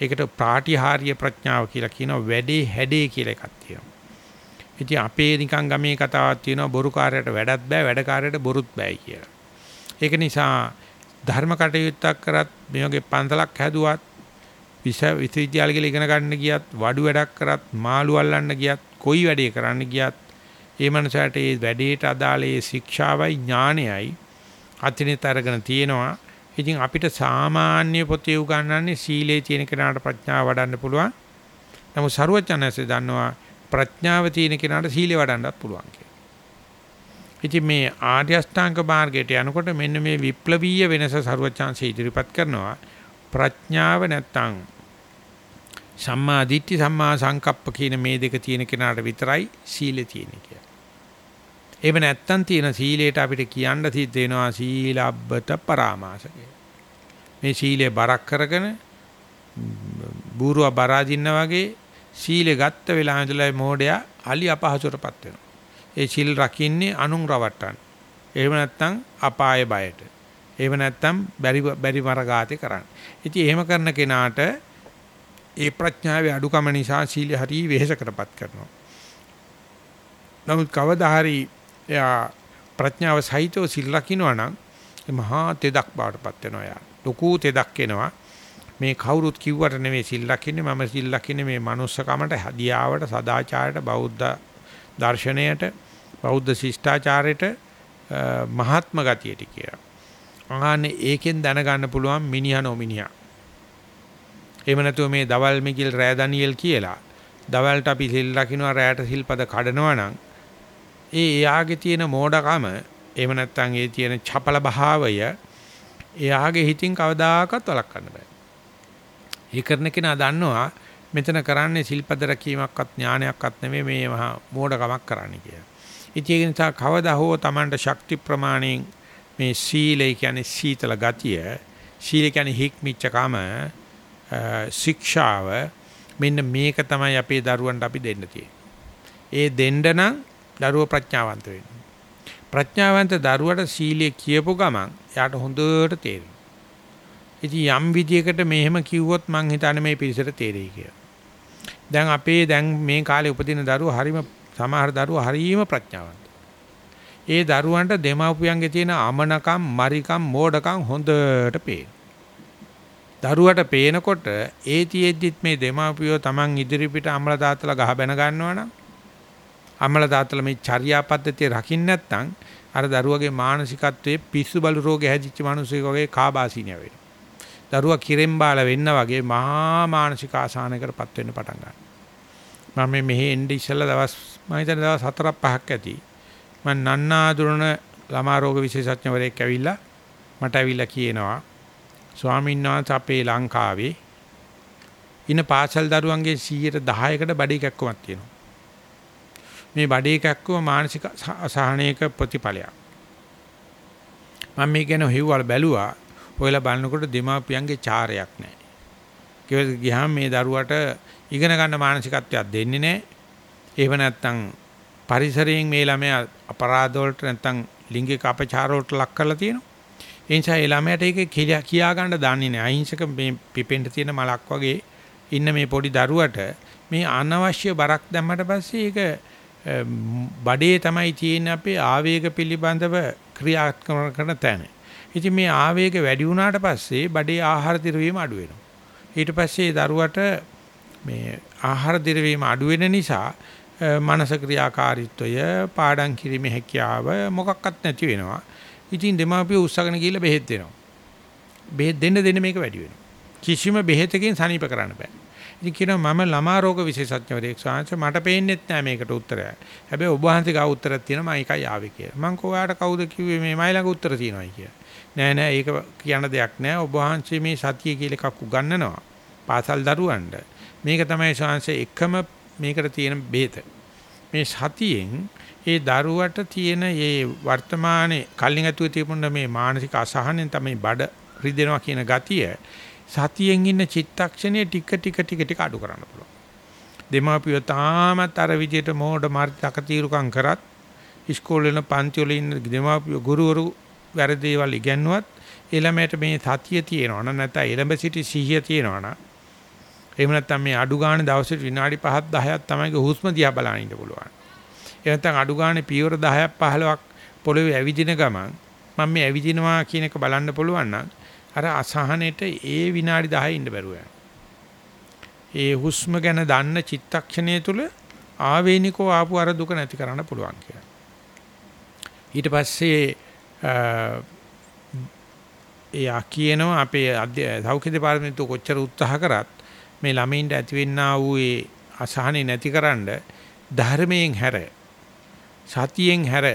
ඒකට ප්‍රාටිහාර්ය ප්‍රඥාව කියලා කියනවා වැඩේ හැඩේ කියලා එකක් තියෙනවා. ඉතින් අපේ නිකන් ගමේ කතාවක් තියෙනවා බොරු කාර්යයට වැඩත් බෑ වැඩ කාර්යයට බොරුත් බෑයි කියලා. ඒක නිසා ධර්ම කටයුත්තක් කරත් මේ වගේ පන්සලක් හැදුවත් විශ්ව විශ්වවිද්‍යාල කියලා ඉගෙන ගන්න ගියත් වඩු වැඩක් කරත් මාළු අල්ලන්න ගියත් කොයි වැඩේ කරන්න ගියත් ඒ මනසට ඒ වැඩේට අදාළ ඒ ශික්ෂාවයි ඥානයයි අතිනිත අරගෙන තියෙනවා. ඉතින් අපිට සාමාන්‍ය පොතේ උගන්වන්නේ සීලේ තියෙන කෙනාට ප්‍රඥාව වඩන්න පුළුවන්. නමුත් සරුවචනසේ දන්නවා ප්‍රඥාව තියෙන කෙනාට සීලය වඩන්නත් පුළුවන් කියලා. ඉතින් මේ ආර්ය අෂ්ටාංග මාර්ගයට යනකොට මෙන්න මේ විප්ලවීය වෙනස ਸਰවචාන්සේ ඉදිරිපත් කරනවා. ප්‍රඥාව නැත්තම් සම්මා දිට්ඨි සම්මා සංකප්ප කියන මේ දෙක තියෙන කෙනාට විතරයි සීලය තියෙන්නේ කියලා. එහෙම නැත්තම් තියෙන සීලයට අපිට කියන්න සිද්ධ වෙනවා සීලබ්බත පරාමාස මේ සීලය බරක් කරගෙන බූරුව බරාදින්න වගේ සීලෙ ගත්ත වෙලාව ඉඳලා මෝඩයා අලි අපහසුරපත් වෙනවා. ඒ සීල් රකින්නේ අනුන් රවට්ටන්න. එහෙම නැත්නම් අපාය බයට. එහෙම නැත්නම් බැරි බැරි මරගාතේ කරන්න. ඉතින් එහෙම කරන කෙනාට ඒ ප්‍රඥාවේ අඩුකම නිසා සීලය හරි වෙහෙසකටපත් කරනවා. නමුත් කවදා හරි එයා ප්‍රඥාව සහිතව සිල් ලකිනවා නම් මහා තෙදක් බාටපත් වෙනවා යා. ලොකු තෙදක් එනවා. මේ කවුරුත් කිව්වට නෙමෙයි සිල් ලකින්නේ මම සිල් ලකින්නේ මේ manussකමට හදියාවට සදාචාරයට බෞද්ධ දර්ශනයට බෞද්ධ ශිෂ්ටාචාරයට මහාත්ම ගතියට කියලා. ආන්නේ ඒකෙන් දැනගන්න පුළුවන් මිනිහා නොමිනිහා. එහෙම නැතුව මේ දවල් මිගිල් රෑ දනියෙල් කියලා දවල්ට අපි සිල් ලකිනවා රෑට සිල්පද කඩනවා නම් ඒ එයාගේ තියෙන මෝඩකම එහෙම නැත්නම් ඒ තියෙන චපල භාවය එයාගේ හිතින් කවදාකවත් වළක්වන්න බෑ. ඒ කරන කෙනා දන්නවා මෙතන කරන්නේ සිල්පද රැකීමක්වත් ඥානයක්වත් නෙමෙයි මේ මහා මෝඩකමක් කරන්නේ කියලා. ඉතින් ඒ නිසා කවදා හෝ Tamanට ශක්ති ප්‍රමාණයෙන් මේ සීලය කියන්නේ සීතල ගතිය, සීල කියන්නේ හික්මිච්චකම, ශික්ෂාව මෙන්න මේක තමයි අපේ දරුවන්ට අපි දෙන්න ඒ දෙන්න නම් දරුව ප්‍රඥාවන්ත වෙන්න. ප්‍රඥාවන්ත දරුවට සීලය කියපු ගමන් යාට හොඳට තේරෙනවා. ඉතින් යම් විදියකට මෙහෙම කිව්වොත් මං හිතන්නේ මේ පිරිසට තේරෙයි කියලා. දැන් අපේ දැන් මේ කාලේ උපදින දරුවෝ හරීම සමහර දරුවෝ හරීම ප්‍රඥාවන්ත. ඒ දරුවන්ට දෙමාපියන්ගේ තියෙන අමනකම්, මරිකම්, මෝඩකම් හොඳට පේනවා. දරුවට පේනකොට ඒ තියෙද්දිත් මේ දෙමාපියෝ Taman ඉදිරිපිට අම්ල තාත්තලා ගහ බැන ගන්නවනම් අම්ල තාත්තලා මේ චර්යා පද්ධතිය රකින්න නැත්නම් අර දරුවගේ මානසිකත්වයේ පිස්සු බලු රෝගේ හැදිච්ච මිනිසෙක් වගේ කාබාසිනිය වෙනවා. දරුවා කිරෙන් බාල වෙන්න වගේ මහා මානසික ආසානයකටපත් වෙන්න පටන් ගන්නවා. මම මෙහි එන්නේ ඉස්සෙල්ලා දවස් මම හිතන්නේ දවස් 4ක් 5ක් ඇති. මම නන්නාඳුරන ළමා රෝග විශේෂඥවරයෙක් ඇවිල්ලා මට ඇවිල්ලා කියනවා ස්වාමීන් වහන්සේ අපේ ලංකාවේ ඉන පාසල් දරුවන්ගේ 110කට බඩේ කැක්කමක් තියෙනවා. මේ බඩේ කැක්කම මානසික අසහනයක ප්‍රතිඵලයක්. මම මේ ගැන හිව්වල බැලුවා. ඔයලා බලනකොට දෙමාපියන්ගේ චාරයක් නැහැ. කිව්වද ගියාම මේ දරුවට ඉගෙන ගන්න මානසිකත්වයක් දෙන්නේ නැහැ. එහෙම නැත්නම් පරිසරයෙන් මේ ළමයා අපරාධ වලට නැත්නම් ලිංගික අපචාර වලට ලක් කරලා තියෙනවා. ඒ නිසා ඒ ළමයාට ඒක කියා ගන්න දන්නේ නැහැ. අහිංසක මේ පිපෙන්න තියෙන මලක් වගේ ඉන්න මේ පොඩි දරුවට මේ අනවශ්‍ය බරක් දැම්මට පස්සේ ඒක බඩේ තමයි තියෙන අපේ ආවේග පිළිබඳව ක්‍රියාත්මක කරන තැන. ඉතින් මේ ආවේග වැඩි වුණාට පස්සේ බඩේ ආහාර දිරවීම අඩු වෙනවා. ඊට පස්සේ දරුවට මේ ආහාර දිරවීම අඩු වෙන නිසා මනස ක්‍රියාකාරීත්වය පාඩම් කිරීමේ හැකියාව මොකක්වත් නැති වෙනවා. ඉතින් දෙමාපිය උස්සගෙන ගිහිල්ලා බෙහෙත් දෙනවා. බෙහෙත් දෙන්න දෙන්න මේක වැඩි වෙනවා. කිසිම බෙහෙතකින් සනීප කරන්න බෑ. ඉතින් කියනවා මම ළමා රෝග විශේෂඥවරයෙක් සාංශ මට පේන්නෙත් නෑ මේකට උත්තරයක්. හැබැයි ඔබ වහන්සේ ගාව උත්තරයක් තියෙනවා මම ඒකයි ආවේ කියලා. මං කොහාට කවුද කිව්වේ මේ මයි ළඟ උත්තර තියෙනවායි කියලා. නෑ නෑ ඒක කියන දෙයක් නෑ ඔබ වහන්සේ මේ සතිය කියලා එකක් උගන්වනවා. පාසල් දරුවන්ට. මේක තමයි සාංශ එකම මේකට තියෙන බේත. මේ සතියෙන් ඒ දරුවට තියෙන මේ වර්තමානයේ කල්ලින් ඇතුව තිබුණ මේ මානසික අසහනෙන් තමයි බඩ රිදෙනවා කියන ගතිය සතියෙන් ඉන්න චිත්තක්ෂණයේ ටික ටික ටික ටික අඩු කරන්න පුළුවන්. දෙමාපියෝ තාමත් අර විදියට මෝඩ මාර්ගයක තීරුකම් කරත් ඉස්කෝලේ යන පන්ති වල ඉන්න දෙමාපියෝ ගුරුවරු වැරදි දේවල් ඉගෙනුවත් ළමයට මේ සතිය තියෙනවා නම් නැත්නම් එළඹ සිටි සිහිය තියෙනවා නම් එහෙම නැත්නම් මේ අඩු ගන්න දවසට විනාඩි 5ක් 10ක් තමයි හුස්ම දිහා බලන්න ඉන්න පුළුවන්. ඒ නැත්නම් අඩු ගානේ පියවර 10ක් 15ක් පොළවේ ඇවිදින ගමන් මම මේ ඇවිදිනවා කියන එක බලන්න පුළුවන් නම් අර අසහනෙට ඒ විනාඩි 10 ඉන්න බැරුව ඒ හුස්ම ගැන දන්න චිත්තක්ෂණය තුල ආවේනිකව ආපු අර දුක නැති කරන්න පුළුවන් කියලා. ඊට පස්සේ එයා කියනවා අපේ සෞඛ්‍ය දෙපාර්තමේන්තුව කොච්චර උත්සාහ කරත් මේ ළමයින්ට ඇතිවෙන්නා වූ ඒ අසහනෙ නැතිකරන්න ධර්මයෙන් හැර සතියෙන් හැර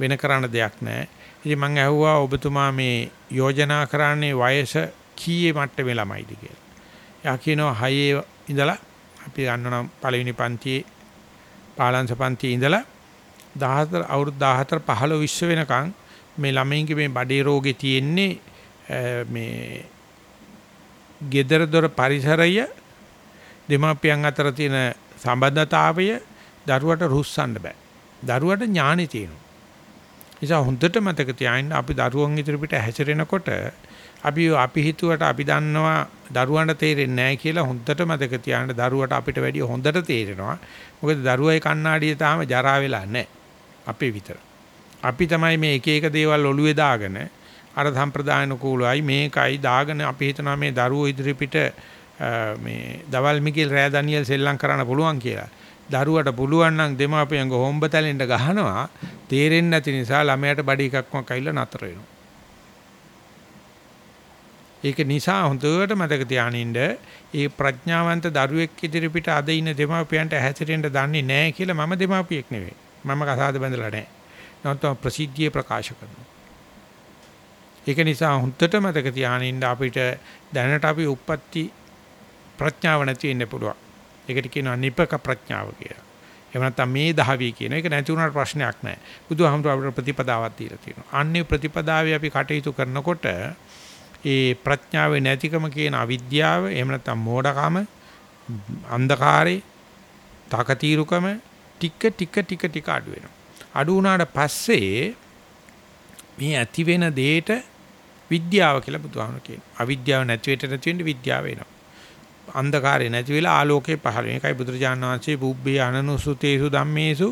වෙන කරන්න දෙයක් නැහැ. ඉතින් මම ඇහුවා ඔබතුමා මේ යෝජනා කරන්නේ වයස කීයේ මට්ටමේ ළමයිද කියලා. එයා කියනවා 6 ඉඳලා අපි ගන්නවා පළවෙනි පන්තියේ පාලංශ පන්තියේ ඉඳලා 14 අවුරුදු 14 15 20 වෙනකන් මේ ළමයින්ගේ මේ බඩේ රෝගේ තියෙන්නේ මේ gedara dora පරිසරය දෙමාපියන් අතර තියෙන සම්බන්ධතාවය දරුවට රුස්සන්න බෑ. දරුවට ඥානෙ තියෙනවා. නිසා හොඳට මතක තියාගන්න අපි දරුවන් ඉදිරියට හැසිරෙනකොට අපි අපි හිතුවට අපි දන්නවා දරුවන්ට තේරෙන්නේ නැහැ කියලා හොඳට මතක තියාගන්න දරුවට අපිට වැඩිය හොඳට තේරෙනවා. මොකද දරුවයි කණ්ණාඩියේ තාම ජරා වෙලා නැහැ. අපේ විතර. අපි තමයි මේ එක එක දේවල් ඔළුවේ දාගෙන අර සම්ප්‍රදායන කූලයි මේකයි දාගෙන අපි හිතනවා මේ දරුවෝ ඉදිරිපිට මේ දවල් මිකිල් රෑ ඩැනියෙල් සෙල්ලම් කරන්න පුළුවන් කියලා. දරුවට පුළුවන් නම් දෙමාපියන්ග හොම්බ තැලෙන්ට ගහනවා තේරෙන්නේ නැති නිසා ළමයාට බඩ එකක්ම කයිලා නතර වෙනවා. ඒක නිසා හොඳට මතක තියානින්න ඒ ප්‍රඥාවන්ත දරුවෙක් ඉදිරිපිට අද ඉන්න දෙමාපියන්ට හැසිරෙන්න දන්නේ නැහැ කියලා මම දෙමාපියෙක් නෙවෙයි. මම කසාද බැඳලා නැහැ. නැත්නම් ප්‍රසිද්ධියේ ප්‍රකාශ කරනවා. ඒක නිසා හොඳට මතක තියානින්න අපිට දැනට අපි උප්පත්ති ප්‍රඥාව නැති වෙන්න පුළුවන්. ඒකට කියනවා නිපක ප්‍රඥාව කියලා. එහෙම නැත්නම් මේ දහවිය කියන එක නැති වුණාට ප්‍රශ්නයක් නැහැ. බුදුහාමුදුරුවෝ අපිට ප්‍රතිපදාවක් දීලා තියෙනවා. අන්නේ ප්‍රතිපදාවේ අපි කටයුතු කරනකොට ඒ ප්‍රඥාවේ නැතිකම කියන අවිද්‍යාව එහෙම නැත්නම් මෝඩකම අන්ධකාරේ තකතිරුකම ටික ටික ටික ටික අඩු වෙනවා. අඩු වුණාට පස්සේ මේ ඇති වෙන දෙයට විද්‍යාව කියලා බුදුහාමුදුරුවෝ කියනවා. අවිද්‍යාව නැති වෙට නැති වෙන්න විද්‍යාව එනවා. අන්ධකාරය නැති වෙලා ආලෝකේ පහළ වෙන එකයි බුදුරජාණන් වහන්සේ බුබ්බේ අනනුසුතේසු ධම්මේසු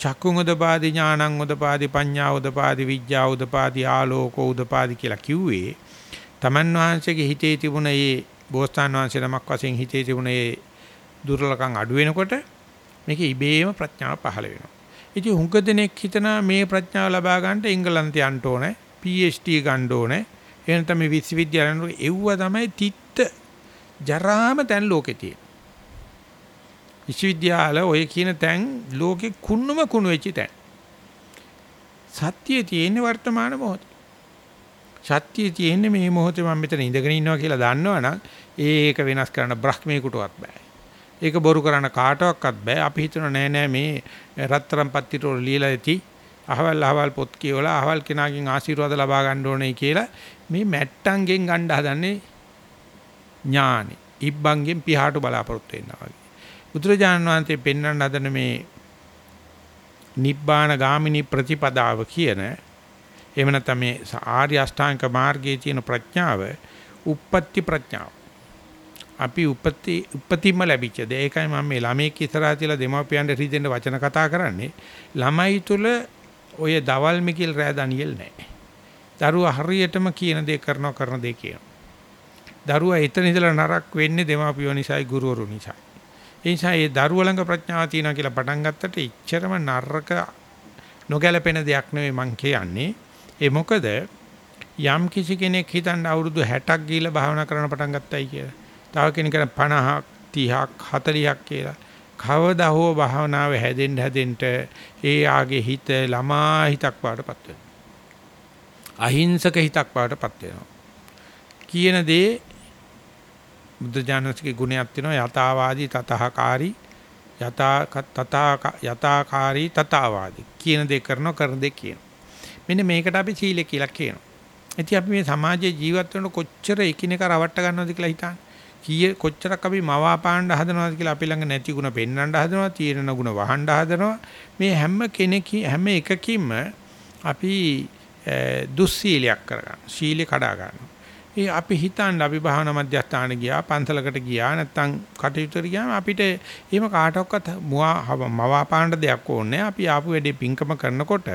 චක්කුං උදපාදි ඥානං උදපාදි පඤ්ඤා උදපාදි විඥා උදපාදි ආලෝකෝ උදපාදි කියලා කිව්වේ තමන් වහන්සේගේ හිතේ තිබුණ මේ බෝසතාන් වහන්සේ නමක් වශයෙන් හිතේ තිබුණ මේ දුර්ලකම් අඩු වෙනකොට මේක ඉබේම ප්‍රඥාව පහළ වෙනවා. ඉතින් හුඟ දෙනෙක් හිතනවා මේ ප්‍රඥාව ලබා ගන්නට එංගලන්තේ යන්න ඕනේ, PhD ගන්න ඕනේ. එහෙනම් තමයි විශ්වවිද්‍යාලවල එව්ව තමයි තිත්ත ජරාම තැන් ලෝකේ තියෙන. විශ්වවිද්‍යාල ඔය කියන තැන් ලෝකේ කුණුම කුණු වෙච්ච තැන්. සත්‍යයේ තියෙන වර්තමාන මොහොත. සත්‍යයේ තියෙන්නේ මේ මොහොතේ මම මෙතන ඉඳගෙන ඉන්නවා කියලා දන්නවනම් ඒක වෙනස් කරන්න බ්‍රහ්මේකටවත් බෑ. ඒක බොරු කරන්න කාටවත් බෑ. අපි හිතන නෑ නෑ මේ රත්තරන් පත්තිට ලියලා ඇති අහවල් අහවල් පොත් කියවලා අහවල් කෙනාගෙන් ආශිර්වාද ලබා ගන්න ඕනේ කියලා මේ මැට්ටන්ගෙන් ගන්න හදන්නේ ඥානෙ. ඉබ්බන්ගෙන් පියාට බලාපොරොත්තු වෙනවා වගේ. බුදුරජාණන් වහන්සේ පෙන්වන්න හදන මේ නිබ්බාන ගාමිනී ප්‍රතිපදාව කියන එහෙම නැත්නම් මේ ආර්ය අෂ්ටාංග මාර්ගයේ තියෙන ප්‍රඥාව උප්පත්ති ප්‍රඥාව. අපි උපති උපතිම ලැබිච්ච දේ. ඒකයි මම මේ ළමෙක් ඉස්සරහා තියලා දෙමාපියන්ට රිදෙන්න වචන කතා කරන්නේ. ළමයි තුල ඔය දවල් මිකිල් රෑ දනියෙල් නැහැ. දරුවා හරියටම කියන දේ කරනවා කරන දේ කියනවා. දරුවා එතන ඉඳලා නරක වෙන්නේ දෙමාපියෝ නිසායි ගුරුවරු නිසායි. ඒ නිසා මේ දරුවා ළඟ ප්‍රඥාව තියෙනවා කියලා පටන් ගත්තට ඉච්චරම නරක නොගැලපෙන දෙයක් නෙවෙයි මං කියන්නේ. ඒ මොකද යම් කිසි කෙනෙක් හිතන්න අවුරුදු 60ක් ගිහිල්ලා භාවනා කරන්න පටන් ගත්තයි කියලා. තව කෙනෙක් 50ක් 30ක් 40ක් කියලා. කවදා හෝ භාවනාව හැදෙන්න හැදෙන්න ඒ ආගේ හිත ළමා හිතක් වඩටපත් වෙනවා. අහිංසක හිතක් වඩටපත් වෙනවා. කියන දේ බුද්ධ ඥානසිකේ ගුණයක් තියෙනවා යථාවාදී තතහකාරී යථා තථා යථාකාරී තථාවාදී කියන දේ කරනවා කරන දේ කියනවා. මෙන්න මේකට අපි සීලය කියලා කියනවා. ඉතින් අපි මේ සමාජයේ ජීවත් වෙනකොට කොච්චර එකිනෙක රවට්ට ගන්නවද කියලා හිතන්න. කීය කොච්චරක් අපි මවාපාණ්ඩ හදනවද කියලා අපි ළඟ නැති ಗುಣ පෙන්වන්න හදනවා, තීරණ ಗುಣ වහන්න හදනවා. මේ හැම කෙනෙක් හැම එකකින්ම අපි දුස්සීලයක් කරගන්න. සීලය කඩා ගන්නවා. ඒ අපි හිතන්න අපි භාවනා මධ්‍යස්ථාන ගියා පන්සලකට ගියා නැත්නම් කටයුතු ගියාම අපිට එහෙම කාටවත් මවාපාන දෙයක් ඕනේ අපි ආපු වැඩේ පිංකම කරනකොට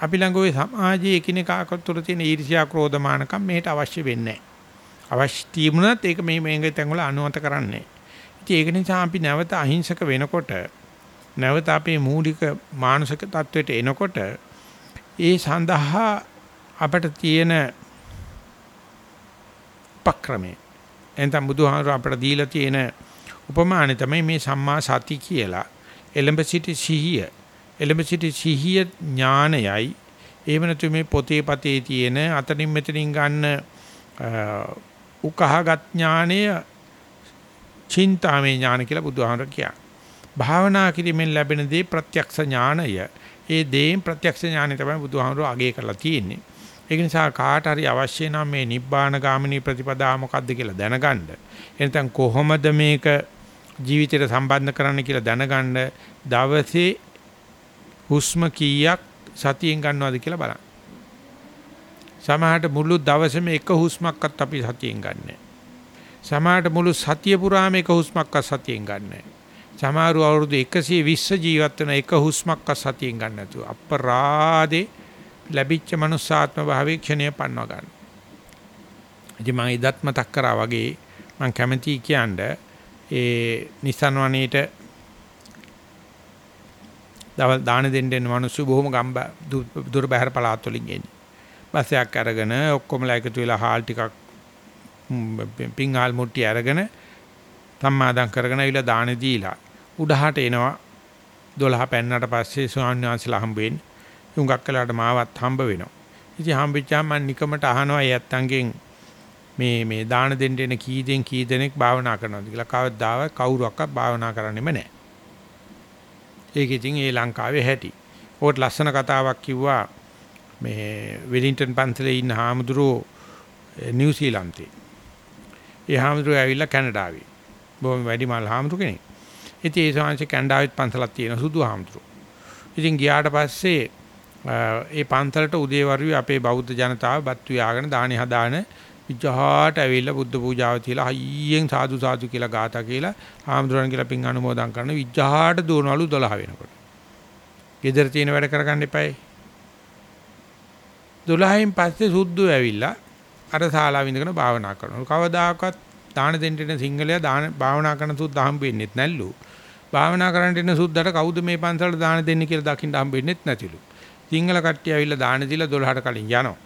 අපි ළඟ ওই සමාජයේ එකිනෙකා අතර තියෙන ඊර්ෂ්‍යා ක්‍රෝධ මානකම් මේට අවශ්‍ය වෙන්නේ නැහැ. අවශ්‍ය තිබුණත් ඒක මේ මේගේ තැන් වල අනුමත කරන්නේ ඉතින් ඒක නිසා අපි නැවත අහිංසක වෙනකොට නැවත අපේ මූලික මානසික தത്വයට එනකොට ඒ සඳහා අපට තියෙන උපක්‍රමේ එතන බුදුහාමර අපට දීලා තියෙන උපමානේ තමයි මේ සම්මා සති කියලා එලඹ සිටි සිහිය එළඹ සිටි සිහිය ඥානයයි එහෙම නැතු මේ පොතේ පතේ තියෙන අතනින් මෙතනින් ගන්න උකහාගත් ඥානය චින්තාමේ ඥාන කියලා බුදුහාමර කියනවා. භාවනා කිරීමෙන් ලැබෙන දේ ප්‍රත්‍යක්ෂ ඥානය. ඒ දේෙන් ප්‍රත්‍යක්ෂ ඥානය තමයි බුදුහාමර අගය කරලා තියෙන්නේ. ඒක නිසා කාට හරි අවශ්‍ය නම් මේ නිබ්බාන ගාමිනී ප්‍රතිපදා මොකද්ද කියලා දැනගන්න. එනතන් කොහොමද මේක ජීවිතයට සම්බන්ධ කරන්න කියලා දැනගන්න දවසේ හුස්ම කීයක් සතියෙන් ගන්නවද කියලා බලන්න. සමහරට මුළු දවසේම එක හුස්මක්වත් අපි සතියෙන් ගන්නෑ. සමහරට මුළු සතිය පුරාම එක හුස්මක්වත් සතියෙන් ගන්නෑ. සමහරු අවුරුදු 120 ජීවත් වෙන එක හුස්මක්වත් සතියෙන් ගන්න නැතුව අපරාදේ ලැබිච්ච මනුස්සාත්ම භාවයේ ක්ෂණය පන්නව ගන්න. ඉතින් මම ඉදත් මතක් කරා වගේ මම කැමැති කියන්නේ ඒ නිසන් වනේට දවල් දාන දෙන්න එන මිනිස්සු බොහොම ගම්බ දුර බැහැර පළාත් වලින් එන්නේ. බස් එකක් අරගෙන ඔක්කොමලා එකතු වෙලා හාල් ටිකක් පිංහාල් මුට්ටි අරගෙන සම්මාදම් කරගෙන අවිලා දාන දීලා උඩහට එනවා 12 පෙන්නට පස්සේ ස්වාමීන් වහන්සේලා හම්බ වෙන්නේ. උඟක් කළාට මාවත් හම්බ වෙනවා. ඉතින් හම්බෙච්චාම මම නිකමට අහනවා ඒ ඇත්තන්ගෙන් මේ මේ දාන දෙන්න එන කී දෙනෙක් කී දෙනෙක් භාවනා කරනවද කියලා කවදාවත් කවුරුවක්වත් භාවනා කරන්නෙම නැහැ. ඒක ඉතින් ඒ ලංකාවේ හැටි. ඕකට ලස්සන කතාවක් කිව්වා මේ වෙලින්ටන් පන්සලේ ඉන්න හාමුදුරුවෝ නිව්සීලන්තේ. ඒ හාමුදුරුවෝ ඇවිල්ලා කැනඩාවේ. බොහොම වැඩිමල් හාමුදුරු කෙනෙක්. ඉතින් ඒ ශාංශ කැනඩාවෙත් පන්සලක් තියෙන සුදු හාමුදුරුවෝ. ඉතින් ගියාට පස්සේ ඒ පන්සලට උදේවරුේ අපේ බෞද්ධ ජනතාව බත් වියාගෙන දානි හදාන විජහාට ඇවිල්ලා බුද්ධ පූජාව තියලා හයියෙන් සාදු සාදු කියලා ගාථා කියලා ආම්දුරන් කියලා පින් අනුමෝදන් කරන විජහාට දුවනවලු 12 වෙනකොට. ගෙදර තියෙන වැඩ කරගන්න එපායි. 12න් පස්සේ සුද්ධු ඇවිල්ලා අර ශාලාව ඉඳගෙන භාවනා කරනවා. කවදාකවත් දාන දෙන්න ඉන්න සිංහලයා දාන භාවනා කරන සුද්ධ හම්බෙන්නෙත් නැල්ලු. භාවනා කරන්න ඉන්න සුද්ධට කවුද මේ පන්සලට දාන දෙන්නේ කියලා දකින්න හම්බෙන්නෙත් නැතිලු. සිංහල කට්ටිය ඇවිල්ලා දාන දීලා 12ට කලින් යනවා.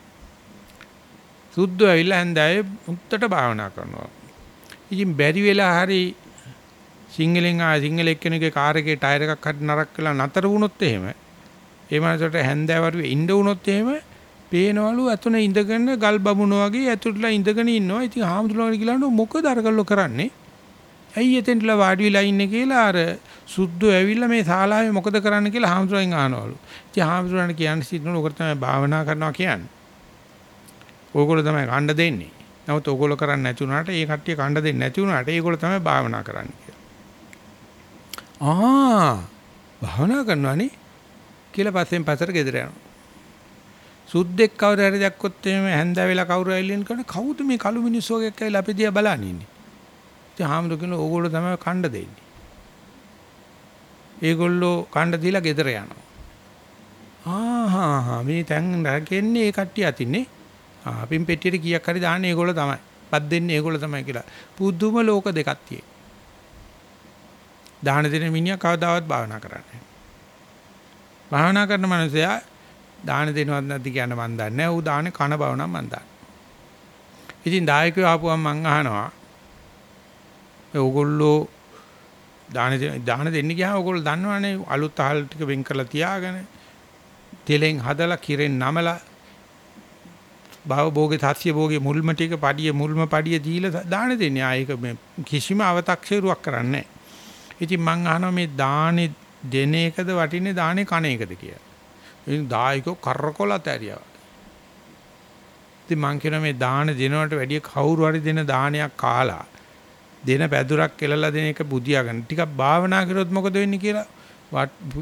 සුද්ධ ඇවිල්ලා හන්දෑවේ උත්තට භාවනා කරනවා. ඉතින් බැරි වෙලා හරි සිංහලෙන් ආ සිංහල එක්කෙනෙකුගේ කාර් එකේ ටයර් එකක් හරි නරක් වෙලා නතර වුණොත් එහෙම ඒ මනසට හැන්දෑවරුවේ ඉඳ වුණොත් එහෙම පේනවලු අතුන ඉඳගෙන ගල් බමුණෝ වගේ ඇතුළටලා ඉඳගෙන ඉන්නවා. ඉතින් හාමුදුරුවෝ කියලා මොකද අරගල්ලෝ කරන්නේ? ඇයි එතෙන්ටලා වාඩි වෙලා ඉන්නේ කියලා අර සුද්ධෝ ඇවිල්ලා මේ ශාලාවේ මොකද කරන්න කියලා හාමුදුරුවන්ගෙන් අහනවලු. ඉතින් හාමුදුරුවන්ට කියන්නේ සිටිනු ඔකට තමයි භාවනා කරනවා කියන්නේ. ඕගොල්ලෝ තමයි කණ්ඩ දෙන්නේ. නමුත් ඕගොල්ලෝ කරන්නේ නැති වුණාට ඒ කට්ටිය කණ්ඩ දෙන්නේ නැති වුණාට ඒගොල්ලෝ තමයි භාවනා කරන්නේ කියලා. ආ භාවනා කරනවානේ කියලා පස්සෙන් පස්සට ගෙදර යනවා. සුද්දෙක් කවුරු හරි දැක්කොත් එහෙම හැන්දෑ වෙලා කවුරු ඇවිල්ලා කරන කවුද මේ කළු මිනිස්සු වගේ ඇවිල්ලා අපි දිහා බලන්නේ ඉන්නේ. ඉතින් හාමුදුරු කියන ඕගොල්ලෝ තමයි කණ්ඩ දෙන්නේ. ඒගොල්ලෝ කණ්ඩ දීලා ගෙදර යනවා. ආහා මේ තැන් රැකෙන්නේ ඒ කට්ටිය අතින්නේ. අපින් පෙට්ටියට කීයක් හරි දාන්නේ ඒගොල්ලෝ තමයි. පත් දෙන්නේ ඒගොල්ලෝ තමයි කියලා. පුදුම ලෝක දෙකක් තියෙයි. දාන දෙන මිනිහා කවදාවත් භාවනා කරන්නේ භාවනා කරන මනුස්සයා දාන දෙනවත් නැති කියන මන් දන්නේ නැහැ. ඌ දානේ කන බව නම් මන් දන්නේ. ඉතින් දායකයෝ ආපුවම මං අහනවා. ඕගොල්ලෝ දාන දාන දෙන්න ගියාම ඕගොල්ලෝ දන්නවනේ අලුත් අහල් ටික වෙන් කරලා තියාගෙන තෙලෙන් හදලා කිරෙන් නමලා භව භෝගේ සාස්‍ය භෝගේ මුල්ම ටික පඩිය මුල්ම පඩිය දීලා දාන දෙන්නේ. ආයක මේ කිසිම අව탁සේරුවක් කරන්නේ නැහැ. ඉතින් මං අහනවා මේ දානේ දෙන එකද වටින්නේ දානේ කණ එකද කියලා. ඉතින් දායකෝ කරකොලත ඇරියා. ඉතින් මං කියන මේ දාන දෙනවට වැඩිය කවුරු හරි දෙන දානයක් කාලා දෙන පැදුරක් කෙලලා දෙන එක බුදියා ගන්න. ටිකක් භාවනා කරොත් මොකද වෙන්නේ කියලා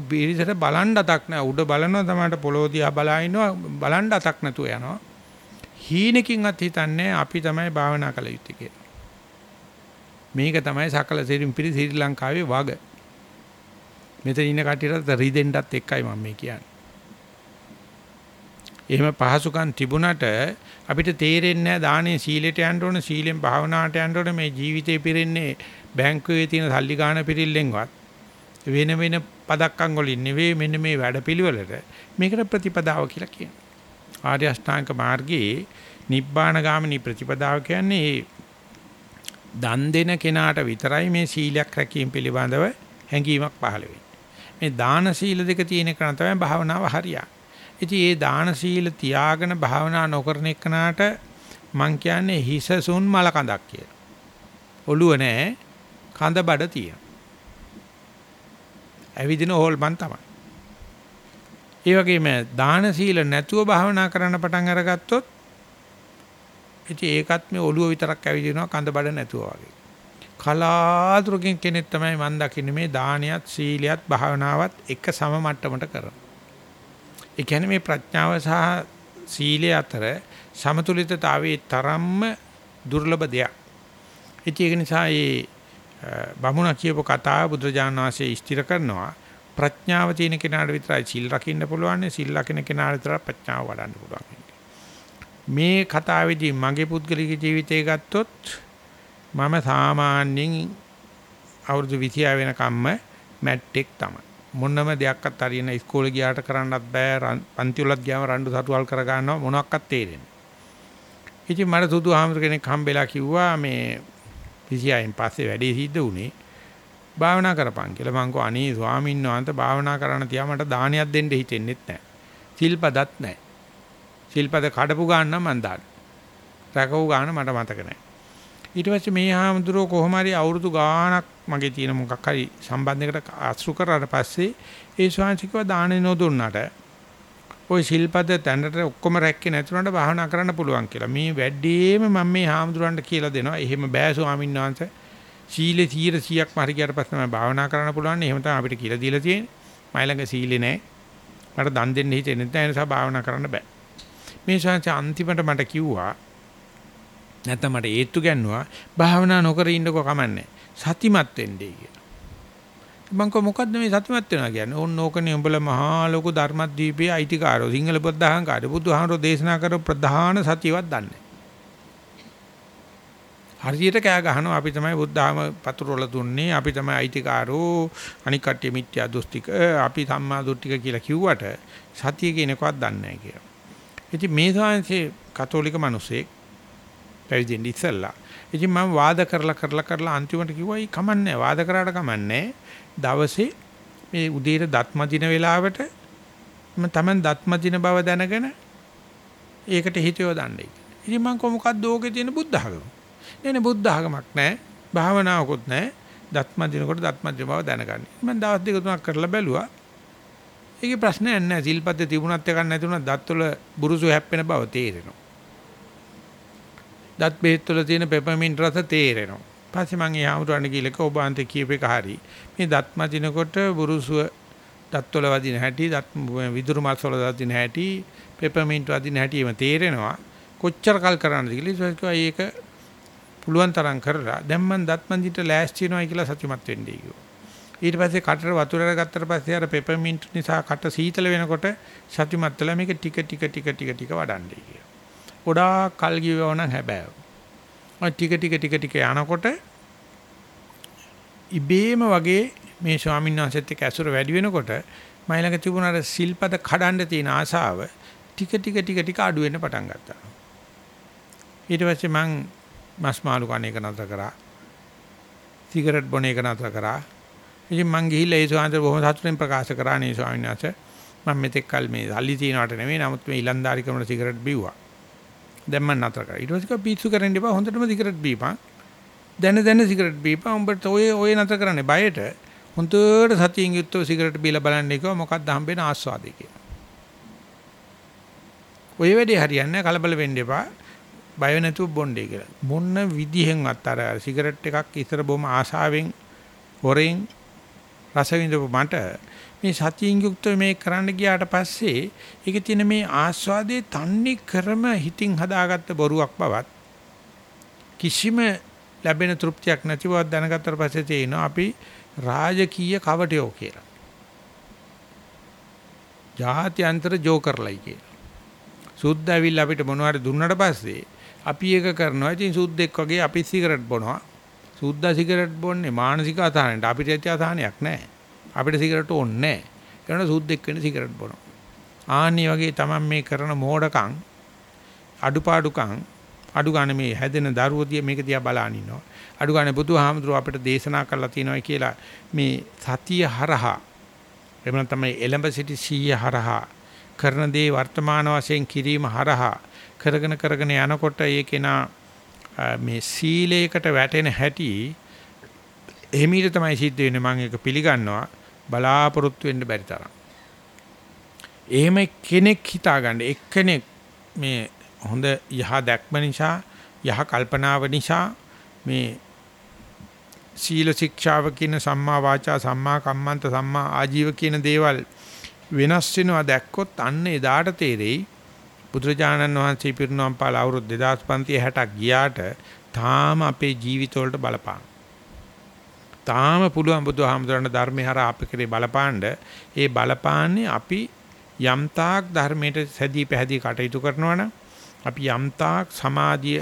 පිරිසට බලන්න අතක් නැහැ. උඩ බලනවා තමයි පොළොව දිහා බලා ඉන්නවා බලන්න අතක් නැතුව යනවා. හීනකින්වත් හිතන්නේ අපි තමයි භාවනා කළ යුත්තේ කියලා. මේක තමයි සකල සිරින් පිරි ශ්‍රී ලංකාවේ වග. මෙතන ඉන්න කට්ටියට රිදෙන්නත් එක්කයි මම මේ කියන්නේ. එහෙම පහසුකම් තිබුණට අපිට තේරෙන්නේ නැහැ දානේ සීලයට යන්න ඕන සීලෙන් භාවනාවට යන්න ඕන මේ ජීවිතේ පිරෙන්නේ බැංකුවේ තියෙන සල්ලි ගාන පිරිල්ලෙන්වත් වෙන වෙන පදක්කම් වලින් නෙවෙයි මෙන්න මේ වැඩපිළිවෙලට මේකට ප්‍රතිපදාව කියලා කියනවා. ආර්ය අෂ්ටාංග මාර්ගයේ නිබ්බාන ගාමිනී ප්‍රතිපදාව කියන්නේ දන් දෙන කෙනාට විතරයි මේ සීලයක් රැකීම පිළිබඳව හැඟීමක් පහළ වෙන්නේ. මේ දාන සීල දෙක තියෙන කෙනා තමයි භාවනාව හරියන්නේ. ඉතින් ඒ දාන සීල තියාගෙන භාවනා නොකරන එක්කනට මං කියන්නේ හිසසුන් මල කඳක් කියලා. ඔළුව නැහැ කඳ බඩ තියෙන. ඇවිදින හොල්මන් තමයි. ඒ වගේම දාන සීල නැතුව භාවනා කරන්න පටන් අරගත්තොත් ඉතින් ඒකත් මේ ඔළුව විතරක් ඇවිදිනවා කඳ බඩ නැතුව වගේ. කලාතුරකින් කෙනෙක් තමයි මම දකින්නේ මේ දානියත් සීලියත් භාවනාවත් එක සම මට්ටමට කරනවා. ඒ කියන්නේ මේ ප්‍රඥාව සහ සීලය අතර සමතුලිතතාවයේ තරම්ම දුර්ලභ දෙයක්. ඒක නිසා මේ බමුණ කියපු කතාව බුදුරජාණන් වහන්සේ ස්ථිර කරනවා. ප්‍රඥාව තියෙන කෙනාට විතරයි සිල් රකින්න පුළුවන් සිල් රකින්න කෙනාට විතරයි ප්‍රඥාව වඩන්න පුළුවන් මේ කතාවේදී මගේ පුද්ගලික ජීවිතය ගත්තොත් මම සාමාන්‍යයෙන් අවුරුදු 26 වෙනකම්ම මැට්ටෙක් තමයි. මොනම දෙයක්වත් හරියන ඉස්කෝලේ ගියාට කරන්නත් බෑ පන්ති වලත් ගියාම රණ්ඩු සතුවල් කර ගන්නවා මොනවත් තේරෙන්නේ ඉතින් මට සුදු ආමර කෙනෙක් හම්බෙලා කිව්වා මේ 26න් පස්සේ වැඩේ සිද්ධ වුණේ භාවනා කරපන් කියලා මං කෝ අනේ ස්වාමීන් වහන්සේ භාවනා කරන්න තියා මට දානයක් දෙන්න හිතෙන්නෙත් නැහැ. සිල්පදත් නැහැ. සිල්පද කඩපු ගාන නම් මං දාන්න. රැකවු ගාන මට මතක නැහැ. ඊට පස්සේ මේ හාමුදුරුවෝ කොහොම හරි අවුරුදු ගාණක් මගේ තියෙන මොකක් හරි සම්බන්ධයකට ආශ්‍රු කරාට පස්සේ ඒ ස්වාමීන් දාන නොදුන්නාට ওই ශිල්පද තැනට ඔක්කොම රැක්කේ නැතුනට භාවනා කරන්න පුළුවන් කියලා. මේ වැඩේම මම මේ හාමුදුරන්ට කියලා දෙනවා. එහෙම බෑ ස්වාමීන් වහන්සේ. සීලේ 100%ක්ම හරි ගියාට පස්සේ මම භාවනා කරන්න පුළුවන්. එහෙම තමයි අපිට කියලා දීලා තියෙන්නේ. මයි ළඟ සීලේ නැහැ. මට දන් දෙන්න හිතෙන්නේ නැහැ. ඒ නිසා භාවනා කරන්න බෑ. මේ ශාන්ති අන්තිමට මට කිව්වා නැත්නම් මට ඒත්තු ගන්නවා භාවනා නොකර ඉන්නකෝ කමන්නේ. සතිමත් වෙන්නේ කියලා. මං කො මොකද්ද මේ සතිමත් වෙනවා කියන්නේ? ඕන්න ඕකනේ උඹලා මහා ලොකු ධර්මද්වීපයේ අයිතිකාරෝ සිංහල බුද්ධහංකාරය බුදුහාමරෝ දේශනා කරපු ප්‍රධාන සතියවත් දන්නේ. හරියට කෑ ගහනවා අපි තමයි බුද්ධාම පතුරවල දුන්නේ අපි තමයි අයිතිකාරෝ අනික් කට්ටිය මිත්‍යා දෘෂ්ටික අපි සම්මා දෘෂ්ටික කියලා කිව්වට සතිය කියන එකවත් දන්නේ නැහැ කියලා. ඉතින් මේ සාංශේ කතෝලික මිනිසෙක් පැවිදෙන්න ඉස්සෙල්ලා. ඉතින් මම වාද කරලා කරලා කරලා අන්තිමට කිව්වා "යි කමන්නේ වාද කරාට කමන්නේ දවසේ මේ උදේට දත් මදින වෙලාවට මම Taman දත් මදින බව දැනගෙන ඒකට හිතියව දන්නේ. ඉතින් මම කො මොකක්ද ඕකේ තියෙන බුද්ධ ආගම. නේ නේ බුද්ධ ආගමක් නැහැ. භාවනාවකුත් නැහැ. දත් මදිනකොට දත් මදින බව දැනගන්න. මම දවස් දෙක තුනක් කරලා බැලුවා. ඒකේ ප්‍රශ්නයක් නැහැ. සිල්පද තිබුණත් එකක් නැතුණත් දත්වල බුරුසු හැප්පෙන බව තේරෙනවා. දත් බෙහෙත් වල තියෙන පෙපර්මින්ට් රස තේරෙනවා. පස්සේ මම ඒ ආමුරණ කීලක ඔබ අන්ත කියප එක හරි. මේ දත් මදිනකොට බුරුසුව දත්වල වදින හැටි, දත් විදුරු මස් වල වදින හැටි, පෙපර්මින්ට් වදින හැටි එම තේරෙනවා. කොච්චර කල් කරන්නද කියලා ඒක පුළුවන් තරම් කරලා දැන් මම දත් මන්දිට ලෑස්ති වෙනවා කියලා සතුටුමත් වෙන්නේ කිව්වා. ඊට පස්සේ කටට වතුර ගත්තට පස්සේ අර පෙපර්මින්ට් නිසා කට සීතල වෙනකොට සතුටුමත් වෙලා මේක ටික ටික ටික ටික ටික වඩන්නේ කියලා. ගොඩාක් කල් ගියව නම් හැබෑව. ඔය ටික ටික ටික ටික යනකොට ඉබේම වගේ මේ ස්වාමීන් වහන්සේත් එක්ක ඇසුර වැඩි වෙනකොට මයිලක තිබුණ අර සිල්පද කඩන්න තියෙන ආසාව ටික ටික ටික ටික අඩු වෙන්න පටන් ගත්තා. ඊට පස්සේ මං මස් මාළු කන එක නතර කරා. සිගරට් බොන එක නතර කරා. ඉතින් මං ගිහිල්ලා ඒ ස්වාමීන් බොහොම සතුටින් ප්‍රකාශ කරා නේ ස්වාමීන් වහන්සේ මම මෙතෙක් කල මේ සල්ලි තියනවට නෙමෙයි නමුත් මේ ඉලන්දාරි කමර සිගරට් බිව්වා. දැන් මම නතර කරා. ඊට පස්සේ පිස්සු කරන්න එපා හොඳටම සිගරට් බීපන්. දැන දැන සිගරට් බීපන්. උඹට ඔය ඔය නතර කරන්නේ බයට. හොඳට සතියින් යුක්තව සිගරට් බීලා බලන්න එක මොකක්ද හම්බෙන ආස්වාදේ කියලා. ඔය වැඩේ හරියන්නේ කලබල වෙන්න එපා. බය නැතුව බොන්නේ කියලා. මොන විදිහෙන්වත් අර සිගරට් එකක් ඉතර බොම ආසාවෙන් හොරෙන් රස විඳපු මට මේ සතියින් යුක්තව මේ කරන්න ගියාට පස්සේ ඒකේ තියෙන මේ ආස්වාදයේ තන්නේ ක්‍රම හිතින් හදාගත්ත බොරුවක් බවත් කිසිම ලැබෙන තෘප්තියක් නැති බව දැනගත්තට පස්සේ තේිනවා අපි රාජකීය කවටයෝ කියලා. ජාත්‍යන්තර ජෝකර්ලයි කියලා. සුද්ධ ඇවිල්ලා අපිට මොනවාරි දුන්නට පස්සේ අපි ඒක කරනවා. ඉතින් සුද්දෙක් වගේ අපි සිගරට් බොනවා. සුද්දා සිගරට් බොන්නේ මානසික අසහනයට. අපිට ඇති අසහනයක් නැහැ. අපිට සිගරට් ඕනේ නැහැ. ඒකට සුද්දෙක් වෙන්න සිගරට් බොනවා. ආන්නේ වගේ තමයි මේ කරන මෝඩකම් අඩුපාඩුකම් අඩු ගන්න මේ හැදෙන දරුවෝ දිහා මේක දිහා බලාගෙන ඉන්නවා. අඩු ගන්න බුදුහාමුදුරුව අපිට දේශනා කරලා තියෙනවා කියලා මේ සතිය හරහා එහෙම නැත්නම් එලඹ සිටි සීය හරහා කරන දේ වර්තමාන වශයෙන් කිරීම හරහා කරගෙන කරගෙන යනකොට ඒකේනා මේ සීලයකට වැටෙන හැටි එහිමීට තමයි සිද්ධ වෙන්නේ මම ඒක පිළිගන්නවා බලාපොරොත්තු වෙන්න බැරි තරම්. එහෙම කෙනෙක් හිතාගන්න එක්කෙනෙක් මේ හොඳ යහ දැක්ම නිසා යහ කල්පනාව නිසා මේ සීල ශික්ෂාව කියන සම්මා වාචා සම්මා කම්මන්ත සම්මා ආජීව කියන දේවල් වෙනස් වෙනවා දැක්කොත් අන්න එදාට තේරෙයි බුදුරජාණන් වහන්සේ පිරිනොම් පාල අවුරුදු 2560ක් ගියාට තාම අපේ ජීවිතවලට බලපාන. තාම පුළුවන් බුදුහාමුදුරන ධර්මේ හරහා අපි කරේ බලපාන්න ඒ බලපාන්නේ අපි යම්තාක් ධර්මයට සැදී පැහැදී කටයුතු කරනවා නම් අපි යම්තාක් සමාධිය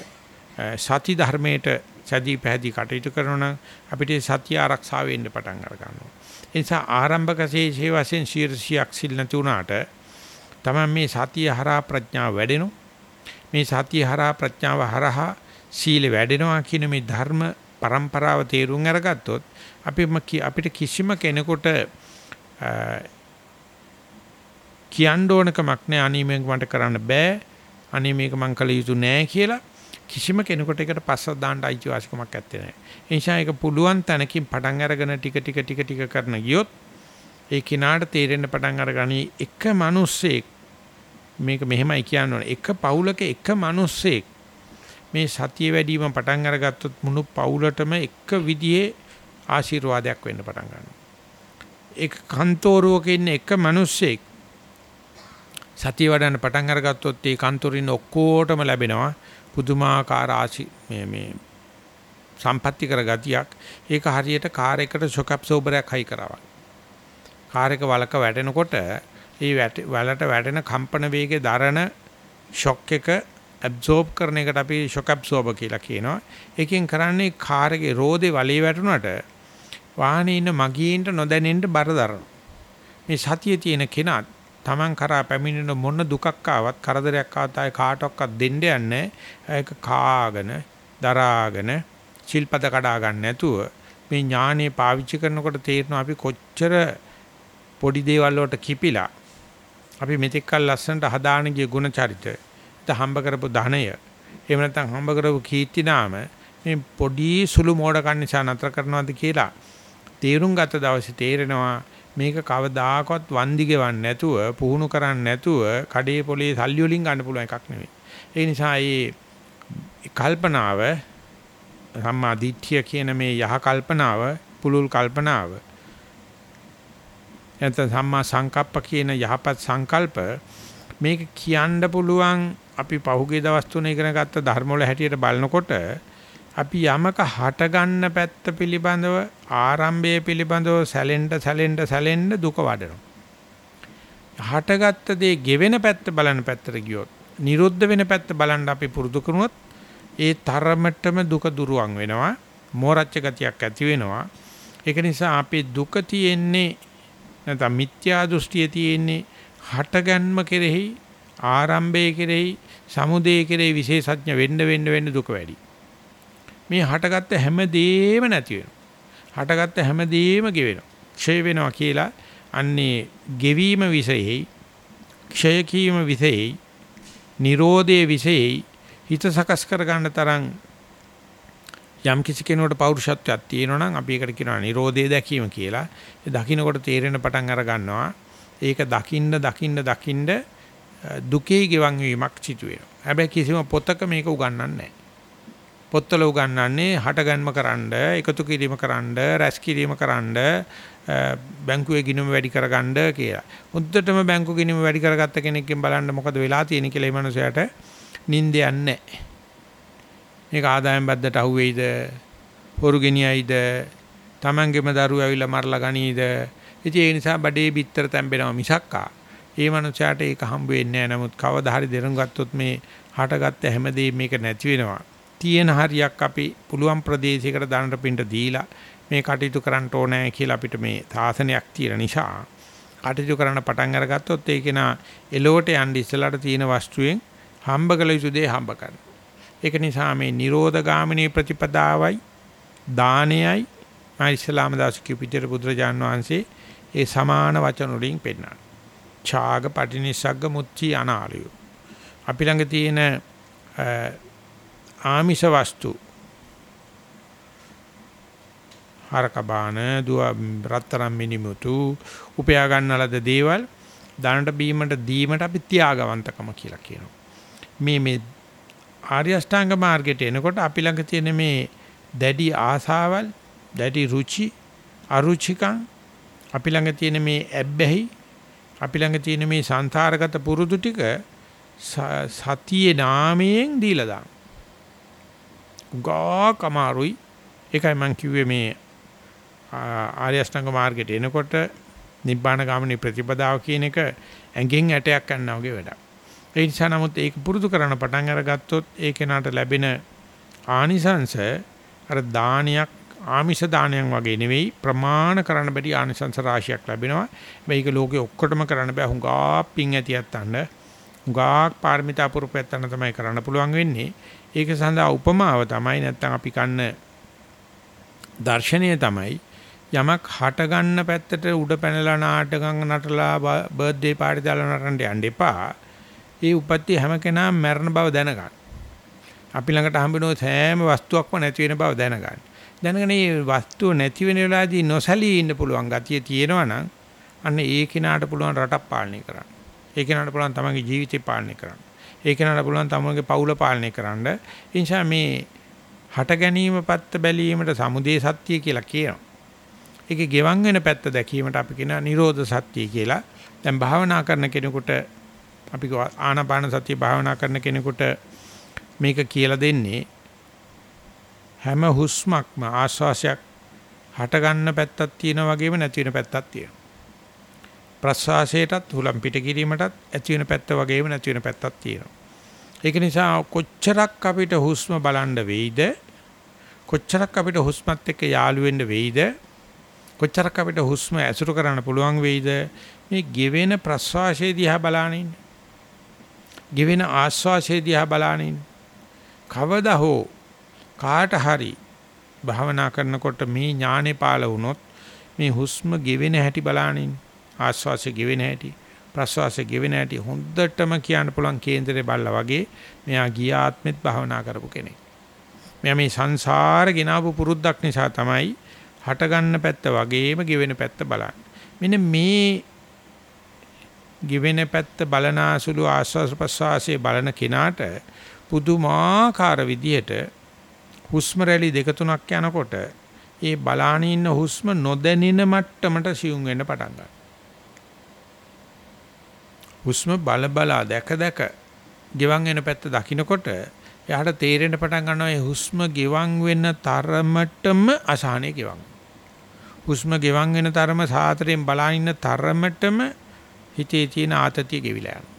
සති ධර්මයට සැදී පැහැදී කටයුතු කරනවා නම් අපිට සතිය ආරක්ෂා වෙන්න පටන් අර ගන්නවා. ඒ නිසා ආරම්භක ශේෂයේ වශයෙන් ශීර්ෂයක් සිල් නැති වුණාට තමයි මේ සතිය හරහා ප්‍රඥාව වැඩෙනවා. මේ සතිය හරහා ප්‍රඥාව හරහා සීල වැඩෙනවා කියන මේ ධර්ම પરම්පරාව තේරුම් අරගත්තොත් අපි අපිට කිසිම කෙනෙකුට කියන්න ඕනකමක් නැහැ අනේ මේක මට කරන්න බෑ. අනේ මේක මං කළ යුතු නෑ කියලා කිසිම කෙනෙකුට එකට පස්සක් දාන්න අයිතිවාසිකමක් නැත්තේ නෑ. ඒ නිසා ඒක පුළුවන් තැනකින් පටන් අරගෙන ටික ටික ටික ටික කරන ගියොත් ඒ කිනාට තේරෙන්න පටන් අරගනි එක මිනිස්සෙක් මේක මෙහෙමයි කියන්න එක පවුලක එක මිනිස්සෙක් මේ සතිය වැඩිම පටන් අරගත්තොත් මුළු පවුලටම එක විදිහේ ආශිර්වාදයක් වෙන්න පටන් ගන්නවා. එක කන්තෝරුවක ඉන්න එක මිනිස්සෙක් සතිය වඩන්න පටන් අරගත්තොත් ඒ කන්තෝරින් ඔක්කොටම ලැබෙනවා පුදුමාකාර ආශි මේ මේ සම්පත්‍ති කර ගතියක්. ඒක හරියට කාර් එකට ෂොක් ඇබ්සෝබරයක් හයි කරනවා. කාර් එක වලක වැටෙනකොට ඒ වලට වැටෙන කම්පන වේගයේ දරන ෂොක් එක ඇබ්සෝබ් කරන එකට අපි ෂොක් ඇබ්සෝබර් කියලා කියනවා. ඒකෙන් කරන්නේ කාර් එකේ රෝදේ වලේ වැටුණාට වාහනේ ඉන්න මගීන්ට නොදැනෙන්න බර දරනවා. මේ සතියේ තියෙන කෙනා Taman කරා පැමිණෙන මොන දුකක් ආවත් කරදරයක් ආවත් ආය කාටවත් දෙන්න යන්නේ ඒක කාගෙන දරාගෙන ශිල්පද කඩා ගන්න නැතුව මේ ඥානෙ පාවිච්චි කරනකොට තේරෙනවා අපි කොච්චර පොඩි දේවල් වලට කිපිලා අපි මෙතෙක් කල් ලස්සනට හදාන ගිය ಗುಣ චරිත ත හම්බ කරපු ධනය එහෙම නැත්නම් හම්බ කරපු කීර්ති නාම මේ පොඩි සුළු මෝඩකම් නිසා නතර කරනවාද කියලා තේරුම් ගත දවසේ තේරෙනවා මේක කවදාකවත් වන්දි ගෙවන්නේ නැතුව පුහුණු කරන්නේ නැතුව කඩේ පොලේ සල්ලි වලින් ගන්න පුළුවන් එකක් නෙවෙයි. ඒ නිසා මේ කල්පනාව සම්මා දිට්ඨිය කියන මේ යහ කල්පනාව පුලුල් කල්පනාව එතන සම්මා සංකප්ප කියන යහපත් සංකල්ප මේක කියන්න පුළුවන් අපි පහුගිය දවස් තුන ඉගෙන ගත්ත ධර්ම වල හැටියට බලනකොට අපි යමක හට ගන්න පැත්ත පිළිබඳව ආරම්භයේ පිළිබඳව සැලෙන්න සැලෙන්න සැලෙන්න දුක වඩනවා. හටගත්ත දේ ගෙවෙන පැත්ත බලන පැත්තට ගියොත්, නිරුද්ධ වෙන පැත්ත බලන්න අපි පුරුදු කරුණොත් ඒ තරමටම දුක දුරුවන් වෙනවා. මෝරච්ච ගතියක් ඇති වෙනවා. ඒක නිසා අපේ දුක තියෙන්නේ නැත්නම් මිත්‍යා දෘෂ්ටිය තියෙන්නේ හටගන්ම කෙරෙහි ආරම්භයේ කෙරෙහි සමුදේ කෙරෙහි විශේෂඥ වෙන්න වෙන්න වෙන්න දුක වැඩි. මේ හටගත්ත හැමදේම නැති වෙනවා. හටගත්ත හැමදේම ගෙවෙනවා. ක්ෂය වෙනවා කියලා අන්නේ ගෙවීම විසෙයි ක්ෂය කීම විසෙයි Nirodhe විසෙයි හිත සකස් කර ගන්න තරම් යම් කිසි කෙනෙකුට පෞරුෂත්වයක් තියෙනවා නම් අපි ඒකට කියනවා Nirodhe දැකීම කියලා. ඒ දකින්නකොට තේරෙන පටන් අර ගන්නවා. ඒක දකින්න දකින්න දකින්න දුකේ ගෙවන් වීමක් සිදු වෙනවා. හැබැයි කිසිම පොතක මේක උගන්වන්නේ නැහැ. පොත්වල උගන්වන්නේ හටගන්ම කරන්න, එකතු කිරීම කරන්න, රැස් කිරීම කරන්න, බැංකුවේ ගිණුම වැඩි කරගන්න කියලා. මුද්දටම බැංකු ගිණුම වැඩි කරගත්ත කෙනෙක්ගෙන් බලන්න මොකද වෙලා තියෙන්නේ කියලා ඒ මනුස්සයාට නිින්ද යන්නේ නැහැ. මේක ආදායම් බද්දට අහුවෙයිද? හොරු ගෙනියයිද? Tamangema දරුවෝ ඇවිල්ලා මරලා ගනීද? ඉතින් ඒ නිසා බඩේ බිත්තර තැම්බෙනවා මිසක්කා. ඒ මනුස්සයාට ඒක හම්බ වෙන්නේ නැහැ. නමුත් කවදා හරි දෙරන් ගත්තොත් මේ හටගත්ත හැමදේම මේක නැති වෙනවා. තියෙන හරියක් අපි පුළුවන් ප්‍රදේශයකට දනට පින්ට දීලා මේ කටයුතු කරන්න ඕනේ කියලා අපිට මේ සාසනයක් තියෙන නිසා කටයුතු කරන්න පටන් අරගත්තොත් ඒක නා එලෝට යන්න ඉස්සලාට තියෙන වස්තුවෙන් හම්බ කළ යුතු දේ හම්බ කරනවා. ඒක නිසා මේ Nirodha Gamini ප්‍රතිපදාවයි දානයයි මා ඉස්ලාම දාසිකු පිටර බුදුරජාන් වහන්සේ ඒ සමාන වචන වලින් පෙන්නනවා. ඡාග පටිනිසග්ග මුච්චි අනාලියු. අපි ළඟ තියෙන ආමිෂ වස්තු හරක බාන දුව රත්තරන් මිනිමුතු උපයා ගන්නලද දේවල් දානට බීමට දීමට අපි ත්‍යාගවන්තකම කියලා කියනවා. මේ මේ ආර්ය අෂ්ටාංග මාර්ගයට එනකොට අපි ළඟ තියෙන මේ දැඩි ආසාවල්, දැඩි රුචි, අරුචිකම් අපි ළඟ තියෙන මේ ඇබ්බැහි අපි ළඟ තියෙන මේ සංසාරගත පුරුදු ටික සතියේ නාමයෙන් දීලා දාන්න. උගා කමාරුයි. ඒකයි මම කිව්වේ මේ ආර්ය අෂ්ටාංග මාර්ගයට එනකොට නිබ්බාන ගාමිනී ප්‍රතිපදාව කියන එක ඇඟෙන් ඇටයක් ගන්නවා වගේ වැඩක්. ඒ නිසා නමුත් ඒක පුරුදු කරන පටන් අරගත්තොත් ඒ කෙනාට ලැබෙන ආනිසංශ අර දානයක් ආමිෂ දානයක් වගේ නෙවෙයි ප්‍රමාණ කරන්න බැරි ආනිසංශ රාශියක් ලැබෙනවා. මේක ලෝකේ ඔක්කොටම කරන්න බෑ. හුඟා පිං ඇතියත් අන්න. හුඟා පාරමිතා පුරුපයත් අන්න තමයි කරන්න පුළුවන් වෙන්නේ. ඒක සඳහා උපමාව තමයි නැත්තම් අපි කන්න දර්ශනීය තමයි යමක් හට ගන්න පැත්තට උඩ පැනලා නාටකම් නටලා බර්ත්ඩේ පාටි දාලා නටන්න යන්න එපා. ඒ උපත්ති හැම කෙනාම මරණ බව දැනගන්න. අපි ළඟට හම්බෙන සෑම වස්තුවක්ම නැති වෙන බව දැනගන්න. දැනගෙන මේ වස්තුව නැති වෙන වෙලාවදී නොසලී ඉන්න පුළුවන් ගතිය තියෙනවා නම් අන්න ඒ කෙනාට පුළුවන් රටක් පාලනය කරන්න. ඒ කෙනාට පුළුවන් තමන්ගේ ජීවිතය පාලනය කරන්න. ඒ කෙනාට පුළුවන් තමන්ගේ පවුල පාලනය කරන්න. ඒ නිසා මේ හට ගැනීම පැත්ත බැලීමට සමුදේ සත්‍ය කියලා කියනවා. ඒකේ ගෙවන් වෙන පැත්ත දැකීමට අපි කියනවා නිරෝධ සත්‍ය කියලා. දැන් භාවනා කරන කෙනෙකුට අපි ආනාපාන සතිය භාවනා කරන කෙනෙකුට මේක කියලා දෙන්නේ හැම හුස්මක්ම ආශ්වාසයක් හට ගන්න පැත්තක් තියෙනා වගේම නැති වෙන පැත්තක් තියෙනවා. ප්‍රශ්වාසයටත් හුලම් පිට කිරීමටත් ඇති වෙන පැත්ත වගේම නැති වෙන පැත්තක් තියෙනවා. ඒක නිසා කොච්චරක් අපිට හුස්ම බලන්න වෙයිද? කොච්චරක් අපිට හුස්මත් එක්ක යාළු වෙන්න වෙයිද? කොච්චරක් අපිට හුස්ම ඇසුරු කරන්න පුළුවන් වෙයිද? මේ ගෙවෙන ප්‍රශ්වාසයේ දිහා බලනින් ගෙවෙන ආශ්වාසයේ දිහා බලනින් කවදා හෝ කාට හරි භාවනා කරනකොට මේ ඥානේ පාළ වුණොත් මේ හුස්ම ගෙවෙන හැටි බලනින් ආශ්වාසය ගෙවෙන හැටි ප්‍රශ්වාසය ගෙවෙන හැටි හොඳටම කියන්න පුළුවන් කේන්දරේ බල්ලා වගේ මෙයා ගිය ආත්මෙත් භාවනා කරපු කෙනෙක්. මෙයා මේ සංසාර ගෙනාවු පුරුද්දක් නිසා තමයි හට ගන්න පැත්ත වගේම ගෙවෙන පැත්ත බලන්න. මෙන්න මේ ගෙවෙන පැත්ත බලනාසුළු ආස්වාස් ප්‍රස්වාසයේ බලන කෙනාට පුදුමාකාර විදියට හුස්ම රැලි දෙක තුනක් යනකොට ඒ බලාන ඉන්න හුස්ම නොදැනෙන මට්ටමට සියුම් වෙන්න පටන් ගන්නවා. හුස්ම බල බලා දැක දැක ගෙවන් වෙන පැත්ත දකින්නකොට එයාට තේරෙන්න පටන් ගන්නවා මේ හුස්ම ගෙවන් වෙන තරමටම අසහනෙ ගෙවන්. හුස්ම ගෙවන් වෙන තරම සාතරෙන් බලා ඉන්න තරමටම හිතේ තියෙන ආතතිය ගෙවිලා යනවා.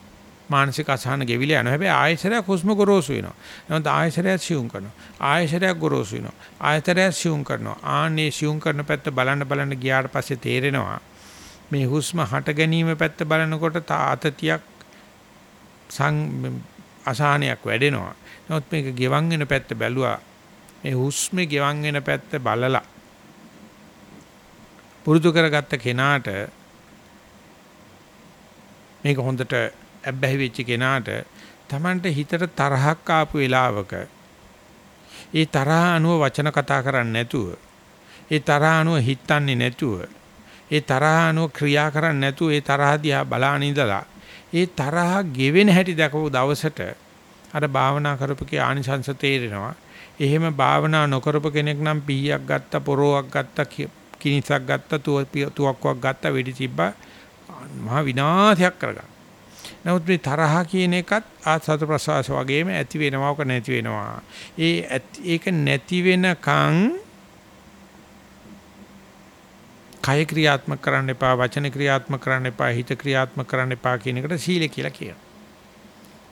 මානසික අසහන ගෙවිලා යනවා. හැබැයි ආයශරයක් හුස්ම ගොරෝසු වෙනවා. නමුත් ආයශරයක් සියුම් කරනවා. ආයශරයක් ගොරෝසු වෙනවා. ආයතරයක් සියුම් කරනවා. ආන්නේ සියුම් කරන පැත්ත බලන්න බලන්න ගියාට පස්සේ තේරෙනවා මේ හුස්ම හට ගැනීම පැත්ත බලනකොට ආතතියක් සං අසහනයක් වැඩෙනවා. නමුත් මේක ගෙවන් වෙන පැත්ත බැලුවා. මේ හුස්මේ ගෙවන් වෙන පැත්ත බලලා පුරුදු කරගත්ත කෙනාට මේක හොඳට ඇබ්බැහි වෙච්ච කෙනාට Tamanට හිතට තරහක් ආපු වෙලාවක ඒ තරහ අනුව වචන කතා කරන්නේ නැතුව ඒ තරහ අනුව හිතන්නේ නැතුව ඒ තරහ අනුව ක්‍රියා කරන්නේ නැතුව ඒ තරහ දිහා බලාන ඉඳලා ඒ තරහ ගෙවෙන හැටි දැකපු දවසට අර භාවනා කරපුකේ ආනිසංස තේරෙනවා එහෙම භාවනා නොකරපු කෙනෙක් නම් පීයක් ගත්ත පොරොවක් ගත්ත කිනිසක් ගත්ත තුවක්කුවක් ගත්ත වෙඩි තිබ්බා මහා විනාශයක් කරගන්න. නමුත් මේ තරහ කියන එකත් ආසත ප්‍රසවාස වගේම ඇති වෙනවා ඔක නැති වෙනවා. ඒ ඒක නැති වෙනකන් කය ක්‍රියාත්මක කරන්න එපා වචන ක්‍රියාත්මක කරන්න එපා හිත ක්‍රියාත්මක කරන්න එපා කියන එකට සීල කියලා කියනවා.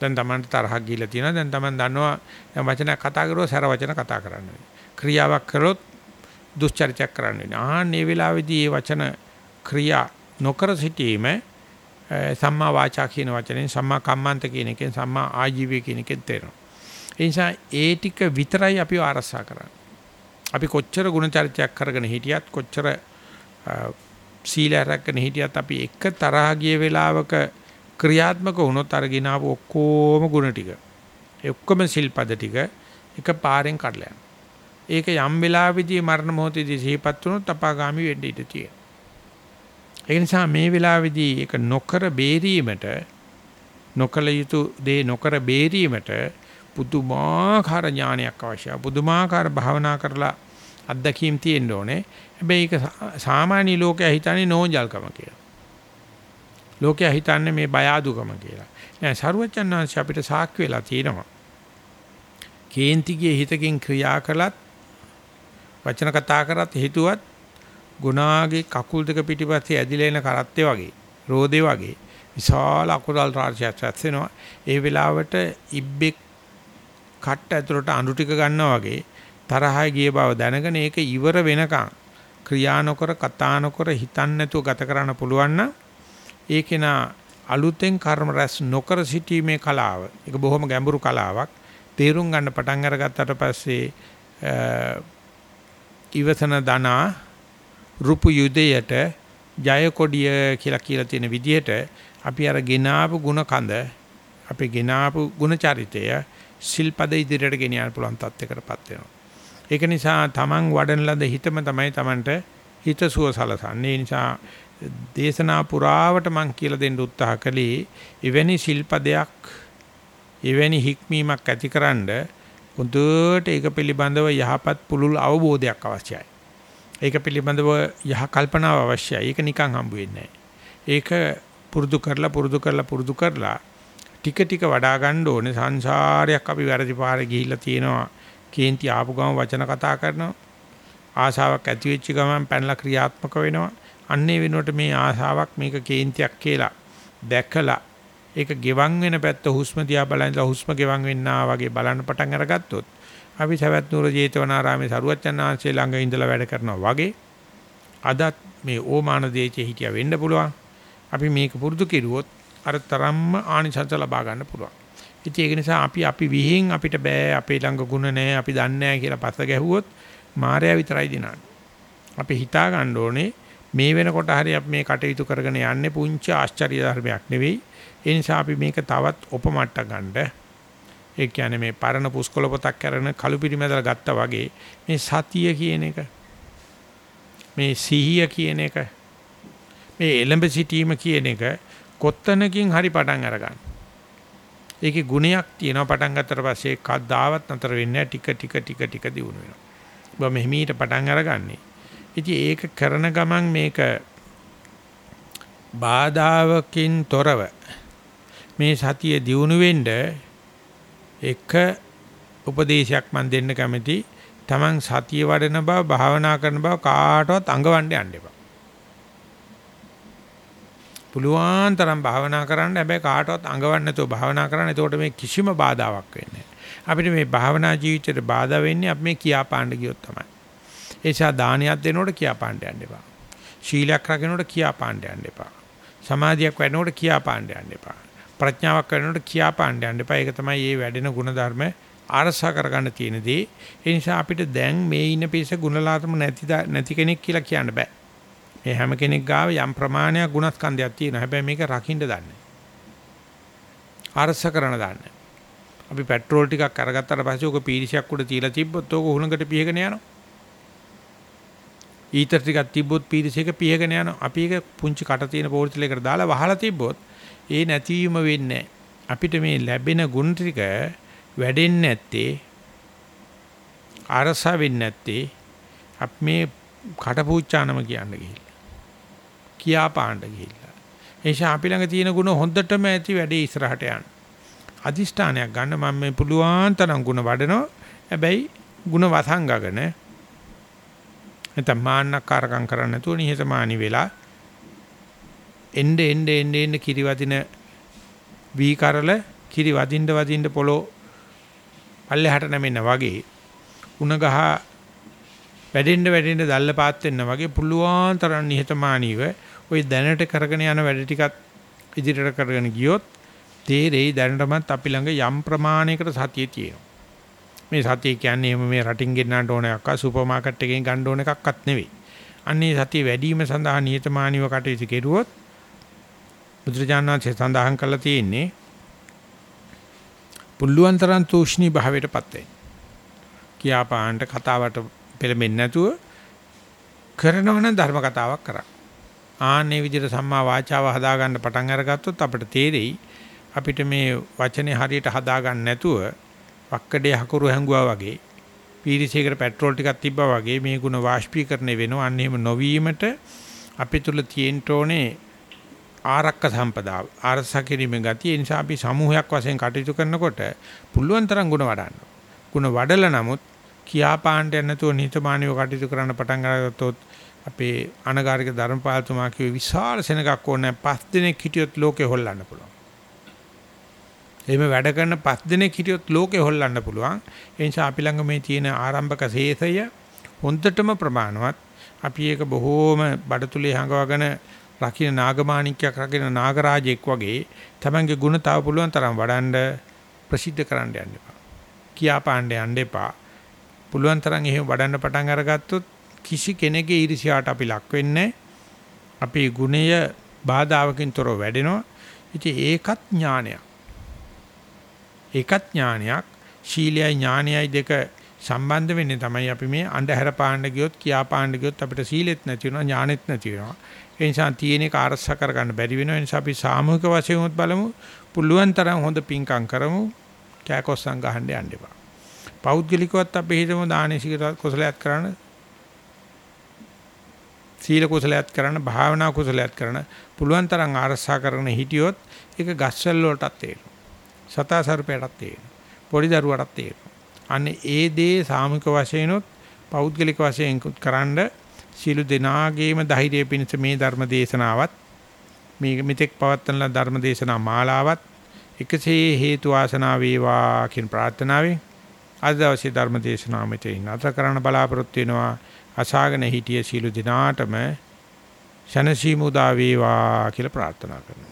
දැන් Tamanට තරහක් ගිහිලා තියෙනවා දැන් Taman දන්නවා දැන් වචන කතා කරුවා සර වචන කතා කරන්න ක්‍රියාවක් කරොත් දුස්චරිතයක් කරන්න වෙනවා. ආන්නේ වෙලාවේදී මේ වචන ක්‍රියා නොකර සිටීම සම්මා වාචා කියන වචනෙන් සම්මා කම්මන්ත කියන එකෙන් සම්මා ආජීවය කියන එකෙන් තේරෙනවා. ඒ නිසා ඒ ටික විතරයි අපි ආරසා කරන්නේ. අපි කොච්චර ගුණ චරිතයක් කරගෙන හිටියත් කොච්චර සීල රැකගෙන හිටියත් අපි එක තරහ ගිය වෙලාවක ක්‍රියාත්මක වුණොත් අරගෙන ආපු ඔක්කොම ගුණ ටික ඒ ඔක්කොම සිල්පද ටික එක පාරෙන් කඩලා යනවා. ඒක යම් වෙලාවෙදී මරණ මොහොතේදී සිහිපත් වුණොත් අපාගාමි වෙන්න ඉඩ තියෙනවා. ඒ නිසා මේ වෙලාවේදී ඒක නොකර බේරීමට නොකල යුතු දේ නොකර බේරීමට පුදුමාකාර ඥානයක් අවශ්‍යයි. පුදුමාකාර භාවනා කරලා අත්දැකීම් තියෙන්න ඕනේ. හැබැයි ඒක සාමාන්‍ය ලෝකයා හිතන්නේ නෝන්ජල්කම කියලා. ලෝකයා හිතන්නේ මේ බය අදුකම කියලා. නෑ සරුවචනාංශ අපිට සාක්ෂි වෙලා තියෙනවා. කේන්තිගේ හිතකින් ක්‍රියා කළත් වචන කතා කරත් හිතුවත් ගුණාගේ කකුල් දෙක පිටිපස්සේ ඇදිලා එන කරත්තේ වගේ රෝදේ වගේ විශාල අකුසල් රාශියක් රැස් වෙනවා. ඒ වෙලාවට ඉබ්බෙක් කට්ට ඇතුළට අඳු ටික ගන්නවා වගේ තරහයි ගිය බව දැනගෙන ඒක ඉවර වෙනකන් ක්‍රියා නොකර කතා නොකර හිතන්නේ නැතුව ගත කරන්න පුළුවන් නම් ඒකේන අලුතෙන් කර්ම රැස් නොකර සිටීමේ කලාව ඒක බොහොම ගැඹුරු කලාවක් තේරුම් ගන්න පටන් අරගත්තට පස්සේ ඉවසන දනා රුපු යුදයට ජය කොඩිය කියලා කියලා තියෙන විදිහට අපි අර ගෙනාවු ಗುಣ කඳ අපි ගෙනාවු ಗುಣ චරිතය ශිල්පද ඉදිරියට ගෙනියන්න පුළුවන් තත්යකටපත් වෙනවා. ඒක නිසා Taman වඩන ලද හිතම තමයි Tamanට හිතසුව සලසන්නේ. ඒ නිසා දේශනා පුරාවට මම කියලා දෙන්න උත්සාහ කළේ එවැනි ශිල්පදයක් එවැනි හික්මීමක් ඇතිකරනද හොඳට ඒක පිළිබඳව යහපත් පුළුල් අවබෝධයක් අවශ්‍යයි. ඒක පිළිබඳව යහ කල්පනාව අවශ්‍යයි. ඒක නිකන් හම්බ වෙන්නේ ඒක පුරුදු කරලා පුරුදු කරලා පුරුදු කරලා ටික ටික වඩා ගන්න ඕනේ සංසාරයක් අපි වැරදි පාරේ ගිහිල්ලා තියෙනවා කේන්ති ආපු ගම වචන කතා කරනවා. ආශාවක් ඇති වෙච්ච ගමන් පැනලා ක්‍රියාත්මක වෙනවා. අන්නේ වෙනුවට මේ ආශාවක් මේක කේන්තියක් කියලා දැකලා ඒක ගෙවන් වෙන පැත්ත හුස්ම දිහා බලනලා හුස්ම ගෙවන් වෙන්නා වගේ බලන්න පටන් අරගත්තොත් අපි සවැත් නුර ජේතවනාරාමේ සරුවච්චන් ආංශේ ළඟ ඉඳලා වැඩ කරනවා වගේ අදත් මේ ඕමාන දේචේ හිටියා වෙන්න පුළුවන්. අපි මේක පුරුදු කෙරුවොත් අර තරම්ම ආනිසංස ලබා ගන්න පුළුවන්. ඉතින් ඒක නිසා අපි අපි විහිං අපිට බෑ අපේ ළඟ ගුණ නැහැ අපි දන්නේ නැහැ කියලා පස්ස ගැහුවොත් මායя විතරයි දිනන්නේ. අපි හිතා ගන්න ඕනේ මේ වෙනකොට හරි අපි මේ කටයුතු කරගෙන යන්නේ පුංචි ආශ්චර්ය ධර්මයක් නෙවෙයි. ඒ නිසා අපි මේක තවත් උපමට්ට ගන්න ඒ කියන්නේ මේ පරණ පුස්කොළ පොතක් කරන කළු පිරිමැදලා ගත්තා වගේ මේ සතිය කියන එක මේ සිහිය කියන එක මේ එලඹ සිටීම කියන එක කොත්තනකින් හරි පටන් අරගන්න. ඒකේ ගුණයක් තියෙනවා පටන් ගත්තට පස්සේ කද්දාවත් නතර වෙන්නේ ටික ටික ටික ටික දිනු වෙනවා. ඔබ මෙහිමීට පටන් අරගන්නේ. ඉතින් ඒක කරන ගමන් මේක බාධාවකින් තොරව මේ සතිය දිනු වෙන්න එක උපදේශයක් මම දෙන්න කැමති. Taman සතිය වඩන බව භාවනා කරන බව කාටවත් අඟවන්න යන්න එපා. පුළුවන් තරම් භාවනා කරන්න හැබැයි කාටවත් අඟවන්න නැතුව භාවනා කරන්න. එතකොට මේ කිසිම බාධාවක් වෙන්නේ අපිට මේ භාවනා ජීවිතේට බාධා වෙන්නේ අපි මේ කියා පාණ්ඩ ගියොත් තමයි. ඒ නිසා දානියක් දෙනකොට කියා පාණ්ඩ යන්න එපා. ශීලයක් රකින්නකොට කියා පාණ්ඩ යන්න එපා. සමාධියක් වැඩනකොට කියා පාණ්ඩ යන්න එපා. ප්‍රඥාවක් වැඩනකොට කියා පාණ්ඩ යන්න එපා. ඒක තමයි මේ වැඩෙන ಗುಣධර්ම ආරසා කරගන්න තියෙන දේ. ඒ නිසා අපිට දැන් මේ ඉන්න පිරිස ගුණලාතම නැති නැති කෙනෙක් කියලා කියන්න බෑ. මේ හැම කෙනෙක් ගාව යම් ප්‍රමාණයක් ගුණස්කන්ධයක් තියෙනවා. හැබැයි මේක රකින්න දන්නේ. අරස කරන දන්නේ. අපි පෙට්‍රෝල් ටිකක් අරගත්තාට පස්සේ ඔක පීරිසයක් උඩ තියලා තිබ්බොත් ඕක උහුලඟට පිහගෙන යනවා. ඊතර ටිකක් තිබ්බොත් පීරිසයක පිහගෙන යනවා. අපි ඒක පුංචි කට තියෙන පෝල්තිලයකට දාලා වහලා තිබ්බොත් ඒ නැතිවීම වෙන්නේ අපිට මේ ලැබෙන ගුණ ටික වැඩෙන්නේ නැත්තේ අරස වෙන්නේ නැත්තේ අපි මේ කටපූච්චානම කියන්න ගිහිල්ලා කියා පාණ්ඩ ගිහිල්ලා. ඒ නිසා අපි ළඟ තියෙන ಗುಣ හොඳටම ඇති වැඩේ ඉස්සරහට යන්න. අදිෂ්ඨානයක් ගන්න මම මේ පුළුවන් තරම් ಗುಣ වඩනවා. හැබැයි ಗುಣ වසංගගෙන නැත්නම් මාන්නකාරකම් කරන්නේ නැතුව නිහතමානී වෙලා එnde එnde එnde එnde කිරි වදින වී කරල කිරි වදින්න වදින්න පොළො පල්ලෙහාට නැමෙන්න වගේ උණ ගහ වැඩෙන්න වැඩෙන්න දැල්ල පාත් වෙන්න වගේ පුළුවන් තරම් නිහතමානීව ওই දැනට කරගෙන යන වැඩ ටිකත් ඉදිරියට කරගෙන ගියොත් තේරෙයි දැනටමත් අපි ළඟ යම් ප්‍රමාණයකට සතිය තියෙනවා. මේ සතිය කියන්නේ එහෙම මේ රටින් ගෙන්නන්න ඕන එකක් සුපර් මාකට් එකෙන් ගන්න ඕන එකක්වත් නෙවෙයි. අන්නේ සතිය වැඩි වීම සඳහා නියතමානීව කටයුතු කෙරුවොත් බුදුරජාණන්සේ සඳහන් කළා තියෙන්නේ පුල්ලුවන් තරම් තූෂ්ණී භාවයටපත් වෙන්න. කියාපාන්නට කතාවට පෙළඹෙන්නේ නැතුව කරනවන ධර්ම කතාවක් කරා. ආන්නේ විදිහට සම්මා වාචාව හදාගන්න පටන් අරගත්තොත් අපිට තේරෙයි අපිට මේ වචනේ හරියට හදාගන්න නැතුව වක්කඩේ හකුරු හැංගුවා වගේ පීරිසයකට පෙට්‍රෝල් ටිකක් තිබ්බා වගේ මේ ಗುಣ වාෂ්පීකරණය වෙනවා. අන්න එහෙම නොවීමට අපි තුල තියෙන්න ඕනේ ආරක්ක සම්පදාව ආරසා කිරීමේ ගතිය නිසා අපි සමූහයක් වශයෙන් කටයුතු කරනකොට පුළුවන් තරම් ಗುಣ වඩන්න. ಗುಣ වඩලා නමුත් කියා පාණ්ඩ නැතුව නිතමානියව කටයුතු කරන්න පටන් අරගත්තොත් අපේ අනගාരിക ධර්මපාලතුමා කිව්ව විශාල සෙනඟක් ඕනේ පස් දිනක් හිටියොත් ලෝකේ හොල්ලන්න පුළුවන්. එහෙම වැඩ කරන පස් දිනක් හිටියොත් ලෝකේ හොල්ලන්න පුළුවන්. ඒ නිසා අපි ළඟ මේ තියෙන ආරම්භක ශේෂය හොඳටම ප්‍රමාණවත්. අපි ඒක බොහෝම බඩතුලේ හංගවගෙන රකින්න නාගමාණික්යක් රකින්න නාගරාජෙක් වගේ තමන්ගේ ගුණ තව පුළුවන් තරම් වඩන්න ප්‍රසිද්ධ කරන්න යන්න එපා. කියා පාණ්ඩ යන්න එපා. පුළුවන් තරම් එහෙම වඩන්න පටන් අරගත්තොත් කිසි කෙනෙකුගේ ඊර්ෂ්‍යාවට අපි ලක් වෙන්නේ අපේ ගුණය බාධාවකින් තොරව වැඩෙනවා. ඉතින් ඒකත් ඥානයක්. ඒකත් ඥානයක්. ශීලයයි ඥානයයි දෙක සම්බන්ධ වෙන්නේ තමයි අපි මේ අන්ධහැර පාණ්ඩ ගියොත් කියා පාණ්ඩ ගියොත් අපිට සීලෙත් නැති වෙනවා ඥානෙත් නැති වෙනවා. ඒ නිසා තියෙන එක ආරක්ෂ කරගන්න බැරි වෙනවා. ඒ නිසා අපි සාමූහික වශයෙන් උත් බලමු. පුළුවන් තරම් හොඳ පිංකම් කරමු. කෑකොස්සන් ගහන්න යන්න එපා. පෞද්ගලිකවත් අපි හිතමු දානේ කුසලයක් කරන්න සීල කුසලයක් කරන්න භාවනා කුසලයක් කරන්න පුළුවන් තරම් ආරක්ෂා කරගෙන හිටියොත් ඒක ගස්වැල් වලටත් තේරෙනවා. සතා සර්පයටත් තේරෙනවා. පොඩි දරුවටත් තේරෙනවා. අනේ ඒ දේ සාමූහික වශයෙන්ොත් පෞද්ගලික වශයෙන් කරන්න සීළු දෙනාගේම ධෛර්යය පිණිස මේ ධර්ම දේශනාවත් මේ මෙතෙක් පවත්වන ධර්ම දේශනා මාලාවත් එකසේ හේතු ආසනාව වේවා කියන ප්‍රාර්ථනාවෙන් අද දවසේ ධර්ම දේශනාව මෙතෙන් අත කරන්න බලාපොරොත්තු වෙනවා අසාගෙන හිටිය සීළු දිනාටම ශනසීමුදා වේවා කියලා ප්‍රාර්ථනා කරනවා.